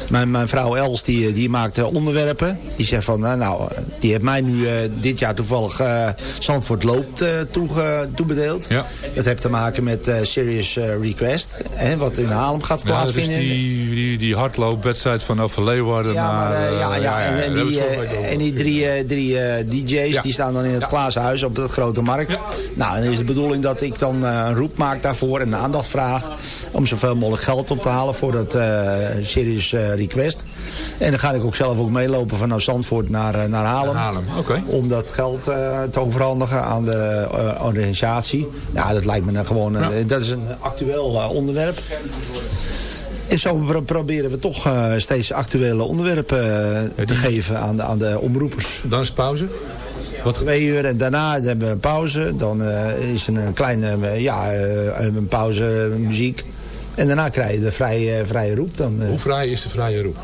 mijn, mijn vrouw Els, die, die maakt eh, onderwerpen. Die zegt van, nou, nou, eh, die heeft mij nu eh, dit jaar toevallig eh Zandvoort Loopt eh, toege- toebedeeld. Ja. Dat heeft te maken met eh, Serious eh, Request. Hè, wat in Haarlem gaat Ja, is plaatsvinden. die, die, die hardloopwedstrijd vanaf Leeuwarden Ja, maar, naar... eh, ja, eh, ja, en, die, eh, en die drie, eh, drie eh, DJ's Ja. die staan dan in het Ja. glazen huis op dat grote markt. Nou, en dan is de bedoeling dat ik dan eh, een roep maak daarvoor en aandacht vraag om zoveel mogelijk geld op te halen voor dat eh Serious eh, Request. En dan ga ik ook zelf ook meelopen vanaf Zandvoort naar, eh, naar Haarlem. Om dat geld te overhandigen aan de organisatie. Nou, dat lijkt me dan gewoon, dat is een actueel onderwerp. En zo pro- proberen we toch steeds actuele onderwerpen te geven aan de, aan de omroepers. Dan is pauze. Wat... Twee uur en daarna hebben we een pauze. Dan is er een kleine ja, een pauze muziek. En daarna krijg je de vrije, vrije roep. Dan, eh. Hoe vrij is de vrije roep?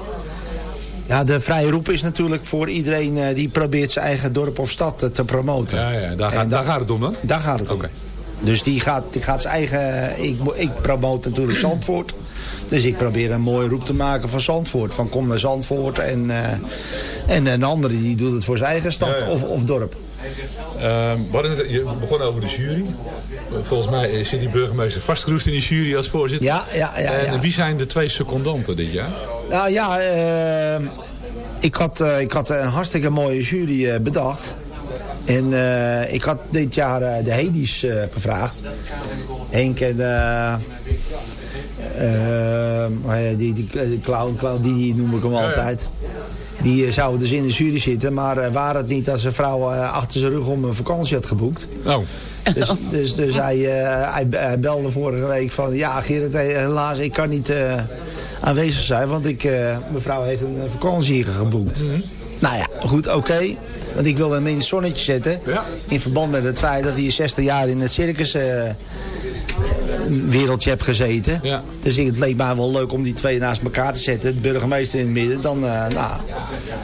Ja, de vrije roep is natuurlijk voor iedereen eh, die probeert zijn eigen dorp of stad eh, te promoten. Ja, ja, daar, gaat, daar gaat het om dan? Daar gaat het om. Dus die gaat, die gaat zijn eigen... Ik, ik promote natuurlijk Zandvoort. Dus ik probeer een mooie roep te maken van Zandvoort. Van kom naar Zandvoort. En, eh, en een andere die doet het voor zijn eigen stad Ja, ja. Of, of dorp. Ehm, net- je begon over de jury. Volgens mij zit die burgemeester vastgeroest in die jury als voorzitter. Ja, ja, ja. en ja. wie zijn de twee secondanten dit jaar? Nou ja, eh, ik, had, eh, ik had een hartstikke mooie jury eh, bedacht. En eh, ik had dit jaar de Hedis gevraagd. Henk en... die, die, clown, clown die, die noem ik hem altijd. Die eh, zouden dus in de jury zitten. Maar eh, waren het niet dat zijn vrouw eh, achter zijn rug om een vakantie had geboekt. Oh. Dus, dus, dus hij, eh, hij, hij belde vorige week van... Ja, Gerrit, helaas, ik kan niet eh, aanwezig zijn... want ik, eh, mevrouw heeft een vakantie geboekt. Nou ja, goed, oké. Want ik wilde hem in het zonnetje zetten. In verband met het feit dat hij 60 jaar in het circus... eh, wereldje heb gezeten. Ja. Dus ik, het leek mij wel leuk om die twee naast elkaar te zetten. De burgemeester in het midden. Dan, eh, nou.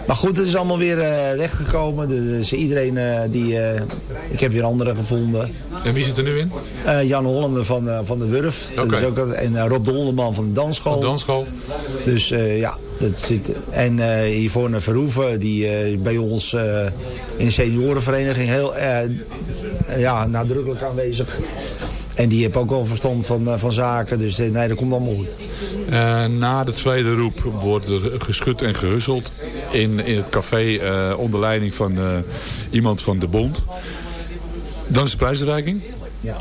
Maar goed, het is allemaal weer eh rechtgekomen. Dus iedereen eh, die... eh, ik heb weer anderen gevonden. En wie zit er nu in? Jan Hollander van, van de Wurf. Dat is ook, en Rob Dolderman van de dansschool. Van dansschool. Dus ja, dat zit. En Yvonne Verhoeven, die bij ons in de seniorenvereniging heel ja, nadrukkelijk aanwezig. En die heeft ook wel verstand van, eh, van zaken. Dus eh, nee, dat komt allemaal goed. Eh, na de tweede roep wordt er geschud en gehusseld in, in het café onder leiding van iemand van de bond. Dan is de prijsreiking. Ja.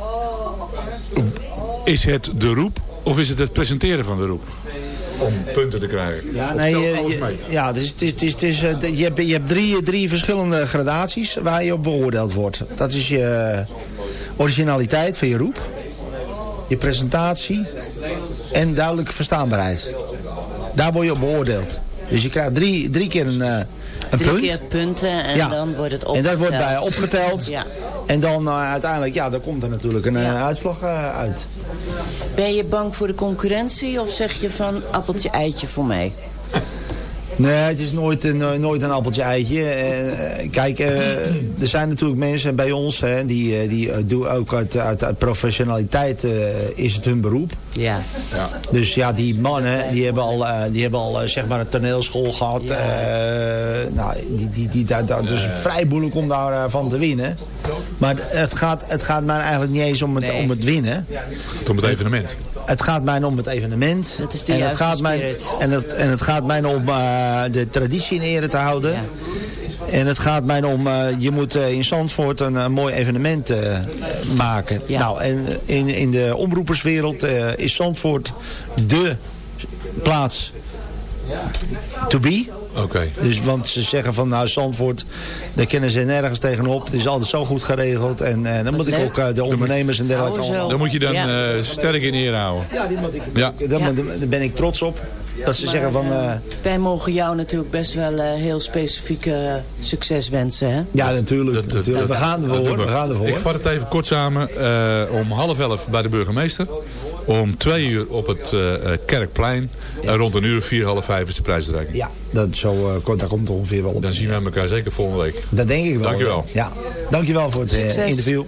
Is het de roep of is het het presenteren van de roep? Om punten te krijgen. Ja, nee, je, ja, het is, het is, het is, het is, je hebt, je hebt drie, drie verschillende gradaties waar je op beoordeeld wordt. Dat is je originaliteit van je roep, je presentatie en duidelijke verstaanbaarheid. Daar word je op beoordeeld. Dus je krijgt drie, drie keer een, eh, een Drie punt. keer punten en Ja. dan wordt het En opgeteld. dat wordt bij opgeteld. *laughs* Ja. En dan eh, uiteindelijk, ja, dan komt er natuurlijk een eh, uitslag uit. Ben je bang voor de concurrentie of zeg je van appeltje eitje voor mij? Nee, het is nooit een, eh, nooit een appeltje eitje. Eh, kijk, eh, er zijn natuurlijk mensen bij ons hè, die, eh, die doen ook uit, uit, uit professionaliteit eh, is het hun beroep. Ja. Dus ja, die mannen die hebben al, eh, die hebben al zeg maar een toneelschool gehad. eh, nou, die, die, die, daar, daar, dus vrij moeilijk om daarvan van te winnen. Maar het gaat, het gaat mij eigenlijk niet eens om het, om het winnen. Het om het evenement. Het gaat mij om het evenement. Dat is de en, het gaat mij, en, het, en het gaat mij om eh, de traditie in ere te houden. En het gaat mij om, eh, je moet eh, in Zandvoort een mooi evenement maken. Nou, en in, in de omroeperswereld is Zandvoort de plaats to be. Oké. Dus, want ze zeggen van, nou, Zandvoort, daar kennen ze nergens tegenop. Het is altijd zo goed geregeld. En eh, dan moet ik ook eh, de ondernemers en dergelijke allemaal... Dan moet je dan Ja. eh, sterk in ere houden. Ja, die moet ik, Ja. daar, Ja. daar ben ik trots op. Dat ze zeggen van, eh, Wij mogen jou natuurlijk best wel eh, heel specifiek eh, succes wensen. Hè? ja, natuurlijk. Dat- dat- natuurlijk. dat- we gaan dat ervoor. We gaan ervoor. Ik vat het even kort samen. Eh, om half elf bij de burgemeester. Om twee uur op het eh, eh, Kerkplein. En rond een uur vier, half vijf is de prijsdreiking. Ja, dat, zo, eh, komt- daar komt het ongeveer wel op. Dan zien we elkaar zeker volgende week. Dat denk ik wel. Dankjewel. Ja, dankjewel voor het eh, Succes. interview.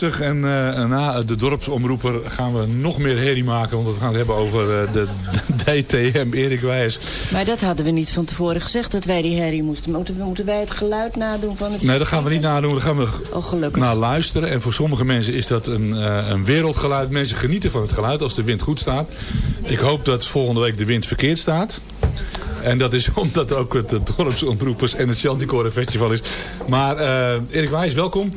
Rustig en eh, na de dorpsomroeper gaan we nog meer herrie maken. Want we gaan het hebben over eh, de *laughs* DTM Erik Wijs. Maar dat hadden we niet van tevoren gezegd, dat wij die herrie moesten. Moeten, moeten wij het geluid nadoen van het Nee, dat gaan we niet nadoen. Daar gaan we Oh, gelukkig. naar luisteren. En voor sommige mensen is dat een, eh, een wereldgeluid. Mensen genieten van het geluid als de wind goed staat. Ik hoop dat volgende week de wind verkeerd staat. En dat is *laughs* omdat ook het dorpsomroepers en het Chanticore Festival is. Maar eh Erik Wijs, welkom.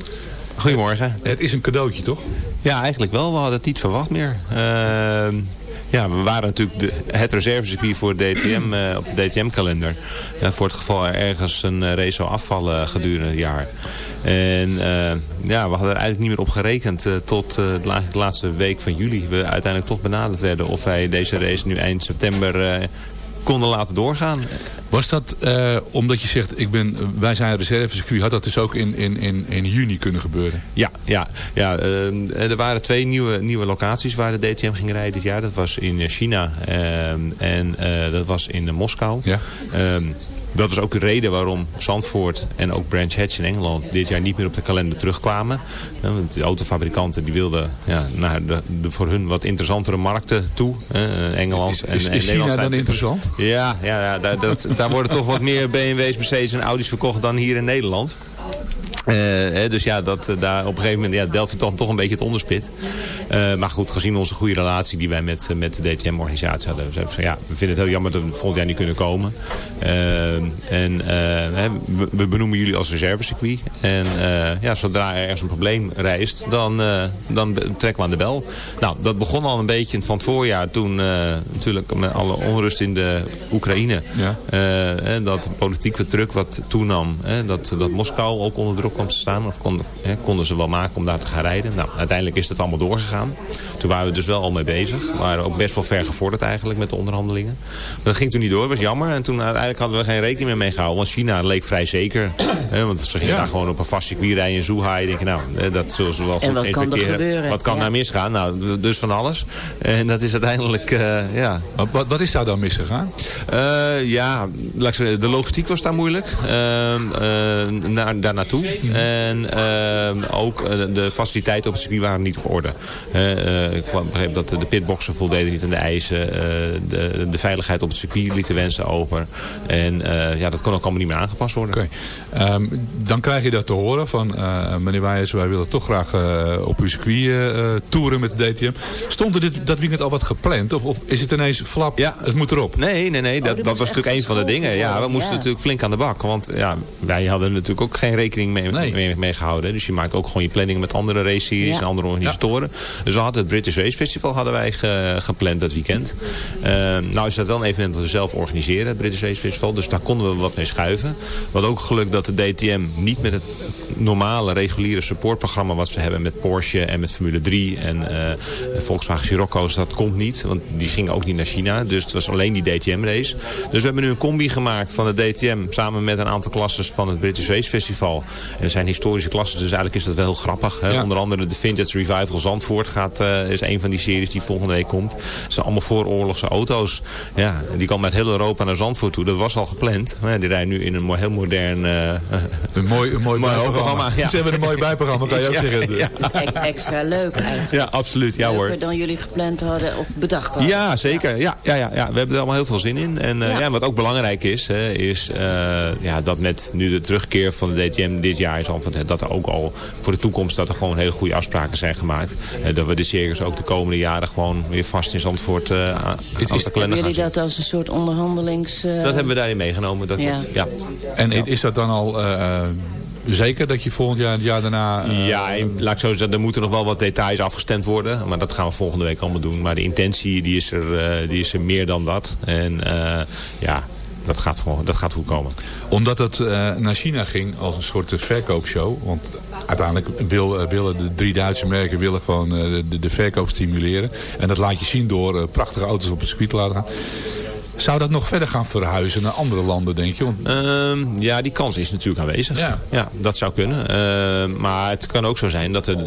Goedemorgen. Het is een cadeautje, toch? Ja, eigenlijk wel. We hadden het niet verwacht meer. Ehm, ja, we waren natuurlijk de, het reservecircuit voor DTM *clears throat* eh, op de DTM-kalender. Eh, voor het geval er ergens een eh, race zou afvallen gedurende het jaar. En ja, we hadden er eigenlijk niet meer op gerekend tot de la- de laatste week van juli. We uiteindelijk toch benaderd werden of wij deze race nu eind september konden laten doorgaan. Was dat eh, omdat je zegt, ik ben, wij zijn reservecircuit, had dat dus ook in, in, in, in juni kunnen gebeuren? Ja, ja, ja eh, er waren twee nieuwe, nieuwe locaties waar de DTM ging rijden dit jaar. Dat was in China eh, en eh, dat was in Moskou. Ja. Ehm, dat was ook de reden waarom Zandvoort en ook Branch Hatch in Engeland dit jaar niet meer op de kalender terugkwamen. Eh, want de autofabrikanten die wilden ja, naar de, de voor hun wat interessantere markten toe. eh, Engeland Is- en, is- en is China Nederland dan interessant? Ja, ja, ja daar, dat, daar worden toch wat meer BMW's, Mercedes en Audi's verkocht dan hier in Nederland. Eh, hè, dus ja, dat, eh, daar op een gegeven moment ja, Delft dan toch een beetje het onderspit. Eh, maar goed, gezien onze goede relatie die wij met, met de DTM-organisatie hadden. van, ja, we vinden het heel jammer dat we volgend jaar niet kunnen komen. En we, benoemen jullie als reservecircuit. En ja, zodra er ergens een probleem rijst, dan, dan trekken we aan de bel. Nou, dat begon al een beetje van het voorjaar. Toen natuurlijk met alle onrust in de Oekraïne. Ja. Dat politieke druk wat toenam. Dat, dat Moskou ook onder druk kwam staan. Of konden ze wel maken om daar te gaan rijden. Nou, uiteindelijk is het allemaal doorgegaan. Toen waren we dus wel al mee bezig. We waren ook best wel ver gevorderd eigenlijk met de onderhandelingen. Maar dat ging toen niet door. Dat was jammer. En toen uiteindelijk hadden we geen rekening meer mee gehouden. Want China leek vrij zeker. *clears throat* Hè, want ze gingen Ja. daar gewoon op een vast circuit rijden in Zhuhai. Denk je, nou, dat zullen ze wel goed En wat kan er inspecteren. gebeuren? Wat kan Ja. daar misgaan? Nou, dus van alles. En dat is uiteindelijk, eh, ja, Wat, wat, wat is daar dan misgegaan? eh, ja, laat ik zeggen, de logistiek was daar moeilijk. Ehm, eh, naar, daar naartoe. En ehm, ook de faciliteiten op het circuit waren niet op orde. Ik begreep dat de pitboxen voldeden niet aan de eisen. Eh, de, de veiligheid op het circuit liet de wensen over. En eh, ja, dat kon ook allemaal niet meer aangepast worden. Oké. Ehm, dan krijg je dat te horen van eh, meneer Wijers, wij willen toch graag op uw circuit eh, toeren met de DTM. Stond er dit, dat weekend al wat gepland? Of, of is het ineens flap, Ja. het moet erop? Nee, nee, nee. Dat, dit dat moest was natuurlijk een van de dingen. Ja, we moesten ja. natuurlijk flink aan de bak. Want ja, wij hadden natuurlijk ook geen rekening mee, Nee. mee, mee gehouden. Dus je maakt ook gewoon je planning met andere race series Ja. en andere organisatoren. Dus we hadden het British Race Festival hadden wij ge- gepland dat weekend. Eh, nou is dat wel een evenement dat we zelf organiseren, het British Race Festival. Dus daar konden we wat mee schuiven. Wat ook geluk dat de DTM niet met het normale, reguliere supportprogramma wat ze hebben met Porsche en met Formule 3 en eh, Volkswagen Scirocco's, dat komt niet. Want die gingen ook niet naar China. Dus het was alleen die DTM race. Dus we hebben nu een combi gemaakt van de DTM samen met een aantal klasses van het British Race Festival. En er zijn historische klassen, dus eigenlijk is dat wel heel grappig. Hè? Ja. Onder andere de Vintage Revival Zandvoort gaat, eh, is een van die series die volgende week komt. Het zijn allemaal vooroorlogse auto's. Ja, die komen uit heel Europa naar Zandvoort toe. Dat was al gepland. Ja, die rijden nu in een heel modern... eh, Een mooi, een mooi *laughs* Mooi bijprogramma. programma, ja. Ze hebben een mooi bijprogramma, kan je ook *laughs* zeggen. ja. Extra leuk eigenlijk. ja, absoluut. Ja hoor. Leuker dan jullie gepland hadden of bedacht hadden. Ja, zeker. Ja, ja, ja, ja. We hebben er allemaal heel veel zin in. En eh, Ja. ja. wat ook belangrijk is, hè, is eh, ja, dat met nu de terugkeer van de DTM dit jaar is al van, dat er ook al voor de toekomst dat er gewoon hele goede afspraken zijn gemaakt. Eh, dat we de circus ook de komende jaren gewoon weer vast in Zandvoort eh aan aan de kalender Hebben gaan jullie dat als een soort onderhandelings... eh, Dat hebben we daarin meegenomen. Dat Ja. En is dat dan al eh, zeker dat je volgend jaar en het jaar daarna... Ja, en laat ik zo zeggen, er moeten nog wel wat details afgestemd worden. Maar dat gaan we volgende week allemaal doen. Maar de intentie die is er, eh, die is er meer dan dat. En eh, ja, dat gaat, dat gaat goed komen. Omdat het eh, naar China ging als een soort verkoopshow. Want uiteindelijk wil, eh, willen de drie Duitse merken willen gewoon eh, de, de verkoop stimuleren. En dat laat je zien door prachtige auto's op het circuit te laten gaan. Zou dat nog verder gaan verhuizen naar andere landen, denk je? Want Ehm, ja, die kans is natuurlijk aanwezig. Ja. dat zou kunnen. Ehm, maar het kan ook zo zijn dat er,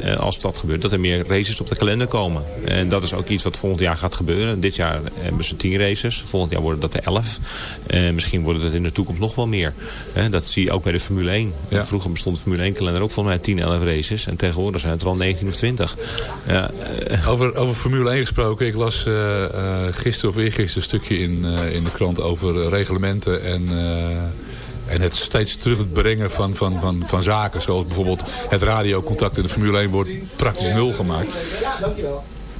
eh, als dat gebeurt, dat er meer races op de kalender komen. En dat is ook iets wat volgend jaar gaat gebeuren. Dit jaar hebben ze tien races. Volgend jaar worden dat er elf. En misschien worden het in de toekomst nog wel meer. Dat zie je ook bij de Formule 1. Ja. Vroeger bestond de Formule 1 kalender ook volgens mij 10, 11 races. En tegenwoordig zijn het er al 19 of 20. Ja, eh, over, over Formule 1 gesproken. Ik las eh, eh, gisteren of eergisteren een stukje in, eh, in de krant over eh, reglementen en... eh, en het steeds terug brengen van, van, van, van zaken. Zoals bijvoorbeeld het radiocontact in de Formule 1 wordt praktisch nul gemaakt.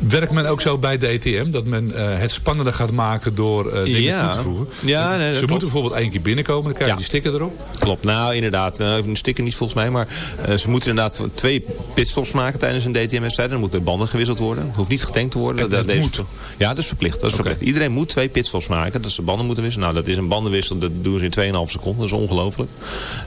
Werkt men ook zo bij DTM? Dat men eh, het spannender gaat maken door eh dingen Ja. toe te voegen? Ja, nee, dat Ze klopt. moeten bijvoorbeeld één keer binnenkomen. Dan krijg je Ja. die sticker erop. Klopt, nou inderdaad. Uh, een sticker niet volgens mij, maar eh, ze moeten inderdaad twee pitstops maken tijdens een DTM-wedstrijd. Dan moeten de banden gewisseld worden. Het hoeft niet getankt te worden. En dat deze- moet? Ja, dat is verplicht. Dat is verplicht. Iedereen moet twee pitstops maken, dat ze banden moeten wisselen. Nou, dat is een bandenwissel, dat doen ze in 2,5 seconden. Dat is ongelooflijk.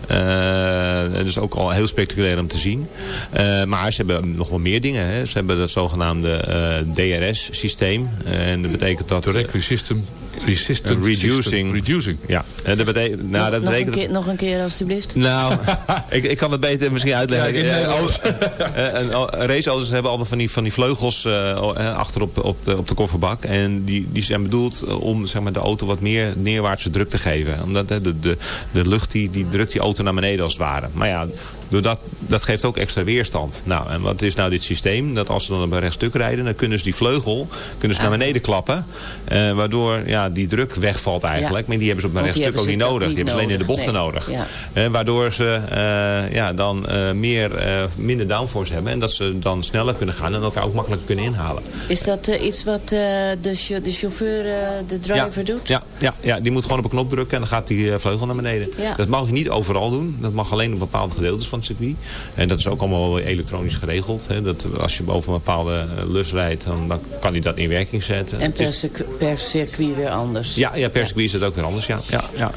Eh, dat is ook al heel spectaculair om te zien. Eh, maar ze hebben nog wel meer dingen. Hè. Ze hebben dat zogenaamde eh, DRS-systeem. en dat betekent dat... Direct resistant, resistant Eh, reducing. system. Reducing. Ja, en dat betekent... Nou, dat nog, een betekent keer, nog een keer alstublieft. nou, *laughs* ik, ik kan het beter misschien uitleggen. Ja, Eh, *laughs* eh, eh, raceauto's hebben altijd van die, van die vleugels eh, achter op, op, de, op de kofferbak. En die, die zijn bedoeld eh, om zeg maar, de auto wat meer neerwaartse druk te geven. Omdat hè, de, de, de lucht die, die drukt die auto naar beneden als het ware. Maar ja, doordat, dat geeft ook extra weerstand. Nou, en wat is nou dit systeem? Dat als ze dan op een rechtstuk rijden, dan kunnen ze die vleugel kunnen ze naar beneden klappen. eh, waardoor ja, die druk wegvalt eigenlijk. Ja. Maar die hebben ze op een rechtstuk ook niet nodig. Die hebben ze alleen in de bochten nodig. Eh, waardoor ze eh, ja, dan eh, meer, eh, minder downforce hebben. En dat ze dan sneller kunnen gaan en elkaar ook makkelijker kunnen inhalen. Is dat iets wat de, de chauffeur, de driver ja, doet? Ja, ja, ja, die moet gewoon op een knop drukken en dan gaat die vleugel naar beneden. Dat mag je niet overal doen. Dat mag alleen op bepaalde gedeeltes van circuit. En dat is ook allemaal wel elektronisch geregeld. Hè. Dat als je boven een bepaalde eh, lus rijdt, dan, dan kan hij dat in werking zetten. En per, circu- per circuit weer anders. ja, ja, per circuit is het ook weer anders. Ja, ja, ja.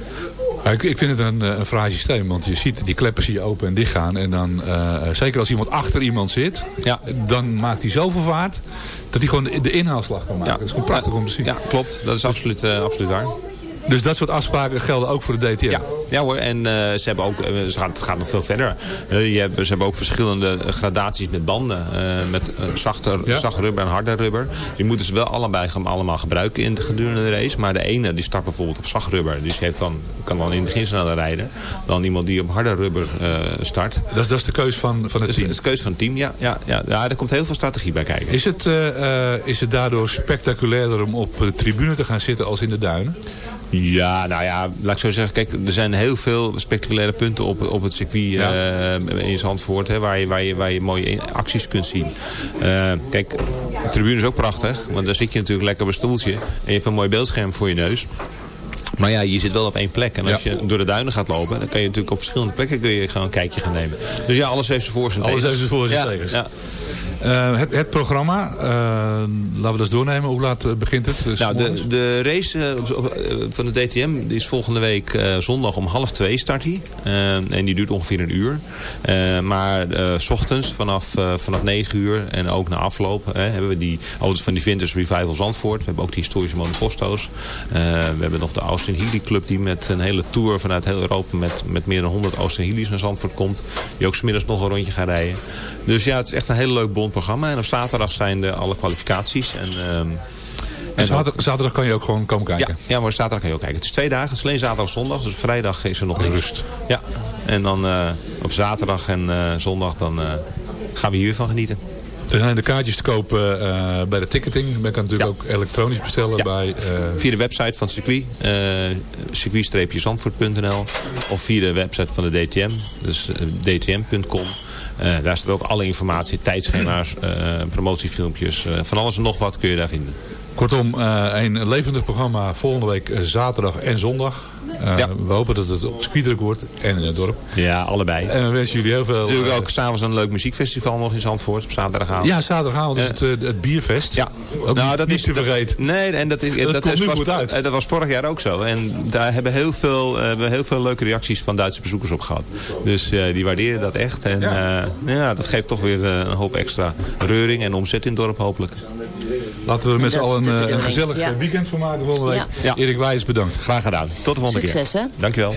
Ik, ik vind het een, eh, een fraai systeem. Want je ziet die kleppen zie je open en dicht gaan. En dan, eh, zeker als iemand achter iemand zit. Ja. Dan maakt hij zoveel vaart. Dat hij gewoon de, de inhaalslag kan maken. Dat is gewoon prachtig om te zien. Ja, klopt. Dat is absoluut, absoluut waar. Dus dat soort afspraken gelden ook voor de DTM. Ja, ja hoor, en eh, ze hebben ook, eh, ze gaan, het gaat nog veel verder. Eh, je hebt, ze hebben ook verschillende gradaties met banden. met zachter, Ja. zacht rubber en harder rubber. Die moeten ze wel allebei gaan, allemaal gebruiken in de gedurende de race. Maar de ene die start bijvoorbeeld op zacht rubber. Dus heeft dan, kan dan in het begin sneller rijden. Dan iemand die op harder rubber start. Dat, is- dat is de keus van, van het Dus team. dat is de keuze van het team, ja. ja, ja, ja. Er komt heel veel strategie bij kijken. Is het, is het daardoor spectaculairder om op de tribune te gaan zitten als in de duinen? Ja, nou ja, laat ik zo zeggen. Kijk, er zijn heel veel spectaculaire punten op, op het circuit eh, in Zandvoort. Hè, waar, je, waar, je, waar je mooie acties kunt zien. Eh, kijk, de tribune is ook prachtig. Want daar zit je natuurlijk lekker op een stoeltje. En je hebt een mooi beeldscherm voor je neus. Maar ja, je zit wel op één plek. En als Ja. je door de duinen gaat lopen, dan kan je natuurlijk op verschillende plekken kun je gewoon een kijkje gaan nemen. Dus ja, alles heeft zijn voor en Alles heeft zijn voor zijn Ja, Eh, het, het programma, eh, laten we dat eens doornemen. Hoe laat eh, begint het? Nou, de, de race van de DTM is volgende week zondag om half twee start. Eh, en die duurt ongeveer een uur. Maar s ochtends vanaf, vanaf 9 uur en ook na afloop hebben we die auto's van die Vintage Revival Zandvoort. We hebben ook die historische monoposto's. We hebben nog de Austin Healey Club die met een hele tour vanuit heel Europa met, met meer dan 100 Austin Healey's naar Zandvoort komt. Die ook smiddags nog een rondje gaan rijden. Dus ja, het is echt een heel leuk bond programma. En op zaterdag zijn er alle kwalificaties. En, ehm, En zaterdag, zaterdag kan je ook gewoon komen kijken. ja, ja, maar zaterdag kan je ook kijken. Het is twee dagen. Het is alleen zaterdag en zondag. Dus vrijdag is er nog niks. Rust. Ja. En dan eh, op zaterdag en eh, zondag dan eh, gaan we hier van genieten. Er zijn de kaartjes te kopen eh, bij de ticketing. Men kan natuurlijk ook elektronisch bestellen Ja. bij... eh, Via de website van circuit. eh circuit-zandvoort.nl Of via de website van de DTM. Dus dtm.com. Daar staat ook alle informatie, tijdschema's, promotiefilmpjes. van alles en nog wat kun je daar vinden. Kortom, een levendig programma volgende week zaterdag en zondag. Eh, Ja. We hopen dat het op circuitdruk wordt en in het dorp. Ja, allebei. En we wensen jullie heel veel... Natuurlijk eh, ook s'avonds een leuk muziekfestival nog in Zandvoort op zaterdagavond. Ja, zaterdagavond is het, eh, het bierfest. Ja, Ook niet, niet te dat- vergeten. Nee, en dat, is, Dat dat, komt is, nu was, goed uit. dat was vorig jaar ook zo. En daar hebben heel veel, hebben heel veel leuke reacties van Duitse bezoekers op gehad. Dus die waarderen dat echt. En Ja. ja, dat geeft toch weer een hoop extra reuring en omzet in het dorp hopelijk. Laten we er met z'n allen een, eh, een gezellig ja. weekend van maken volgende week. Ja. Erik Wijs, bedankt. Graag gedaan. Tot de volgende Succes, keer. hè? Dankjewel.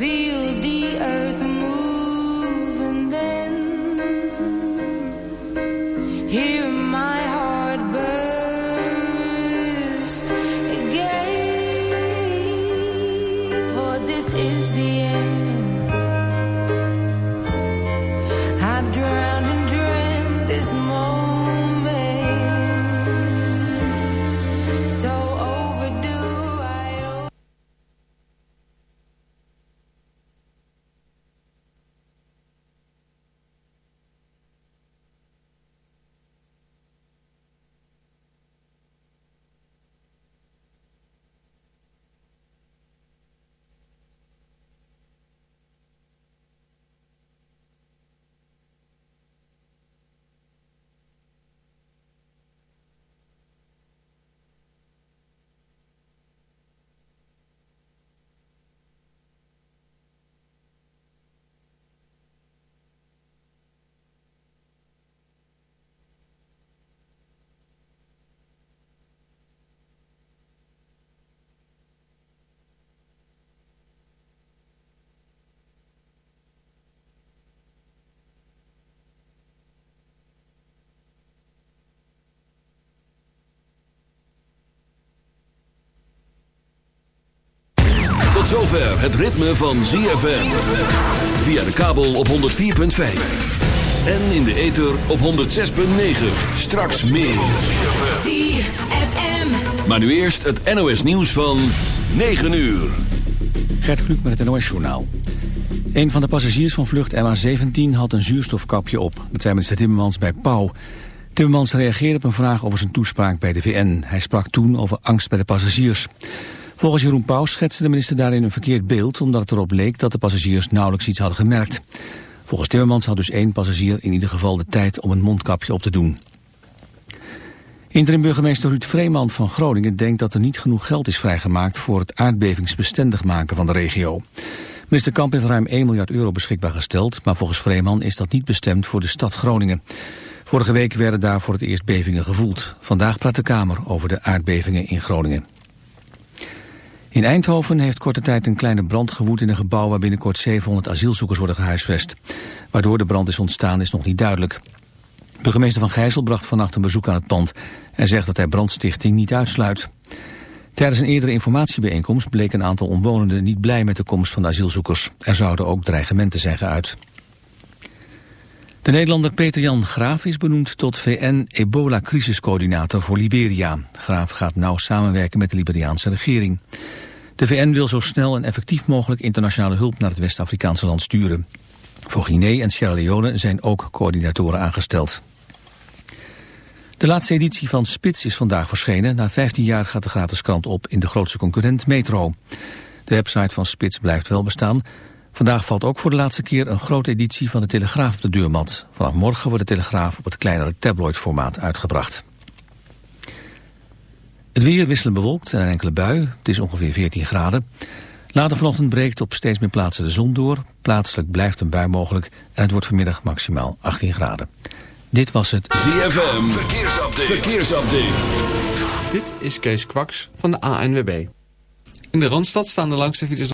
Feel the earth zover het ritme van ZFM. Via de kabel op 104.5. En in de ether op 106.9. Straks meer. ZFM. Maar nu eerst het NOS nieuws van 9 uur. Gert Kluk met het NOS-journaal. Een van de passagiers van vlucht MH17 had een zuurstofkapje op. Dat zei minister Timmermans bij Pauw. Timmermans reageerde op een vraag over zijn toespraak bij de VN. Hij sprak toen over angst bij de passagiers. Volgens Jeroen Pauw schetste de minister daarin een verkeerd beeld... omdat het erop leek dat de passagiers nauwelijks iets hadden gemerkt. Volgens Timmermans had dus één passagier in ieder geval de tijd om een mondkapje op te doen. Interim-burgemeester Ruud Vreeman van Groningen denkt dat er niet genoeg geld is vrijgemaakt voor het aardbevingsbestendig maken van de regio. Minister Kamp heeft ruim 1 miljard euro beschikbaar gesteld, maar volgens Vreeman is dat niet bestemd voor de stad Groningen. Vorige week werden daar voor het eerst bevingen gevoeld. Vandaag praat de Kamer over de aardbevingen in Groningen. In Eindhoven heeft korte tijd een kleine brand gewoed in een gebouw waar binnenkort 700 asielzoekers worden gehuisvest. Waardoor de brand is ontstaan is nog niet duidelijk. Burgemeester Van Gijzel bracht vannacht een bezoek aan het pand en zegt dat hij brandstichting niet uitsluit. Tijdens een eerdere informatiebijeenkomst bleek een aantal omwonenden niet blij met de komst van de asielzoekers. Er zouden ook dreigementen zijn geuit. De Nederlander Peter-Jan Graaf is benoemd tot VN-ebola-crisiscoördinator voor Liberia. Graaf gaat nauw samenwerken met de Liberiaanse regering. De VN wil zo snel en effectief mogelijk internationale hulp naar het West-Afrikaanse land sturen. Voor Guinea en Sierra Leone zijn ook coördinatoren aangesteld. De laatste editie van Spits is vandaag verschenen. Na 15 jaar gaat de gratis krant op in de grootste concurrent Metro. De website van Spits blijft wel bestaan. Vandaag valt ook voor de laatste keer een grote editie van de Telegraaf op de deurmat. Vanaf morgen wordt de Telegraaf op het kleinere tabloidformaat uitgebracht. Het weer wisselend bewolkt en een enkele bui. Het is ongeveer 14 graden. Later vanochtend breekt op steeds meer plaatsen de zon door. Plaatselijk blijft een bui mogelijk en het wordt vanmiddag maximaal 18 graden. Dit was het ZFM, verkeersupdate. verkeersupdate. Dit is Kees Kwaks van de ANWB. In de Randstad staan de langste files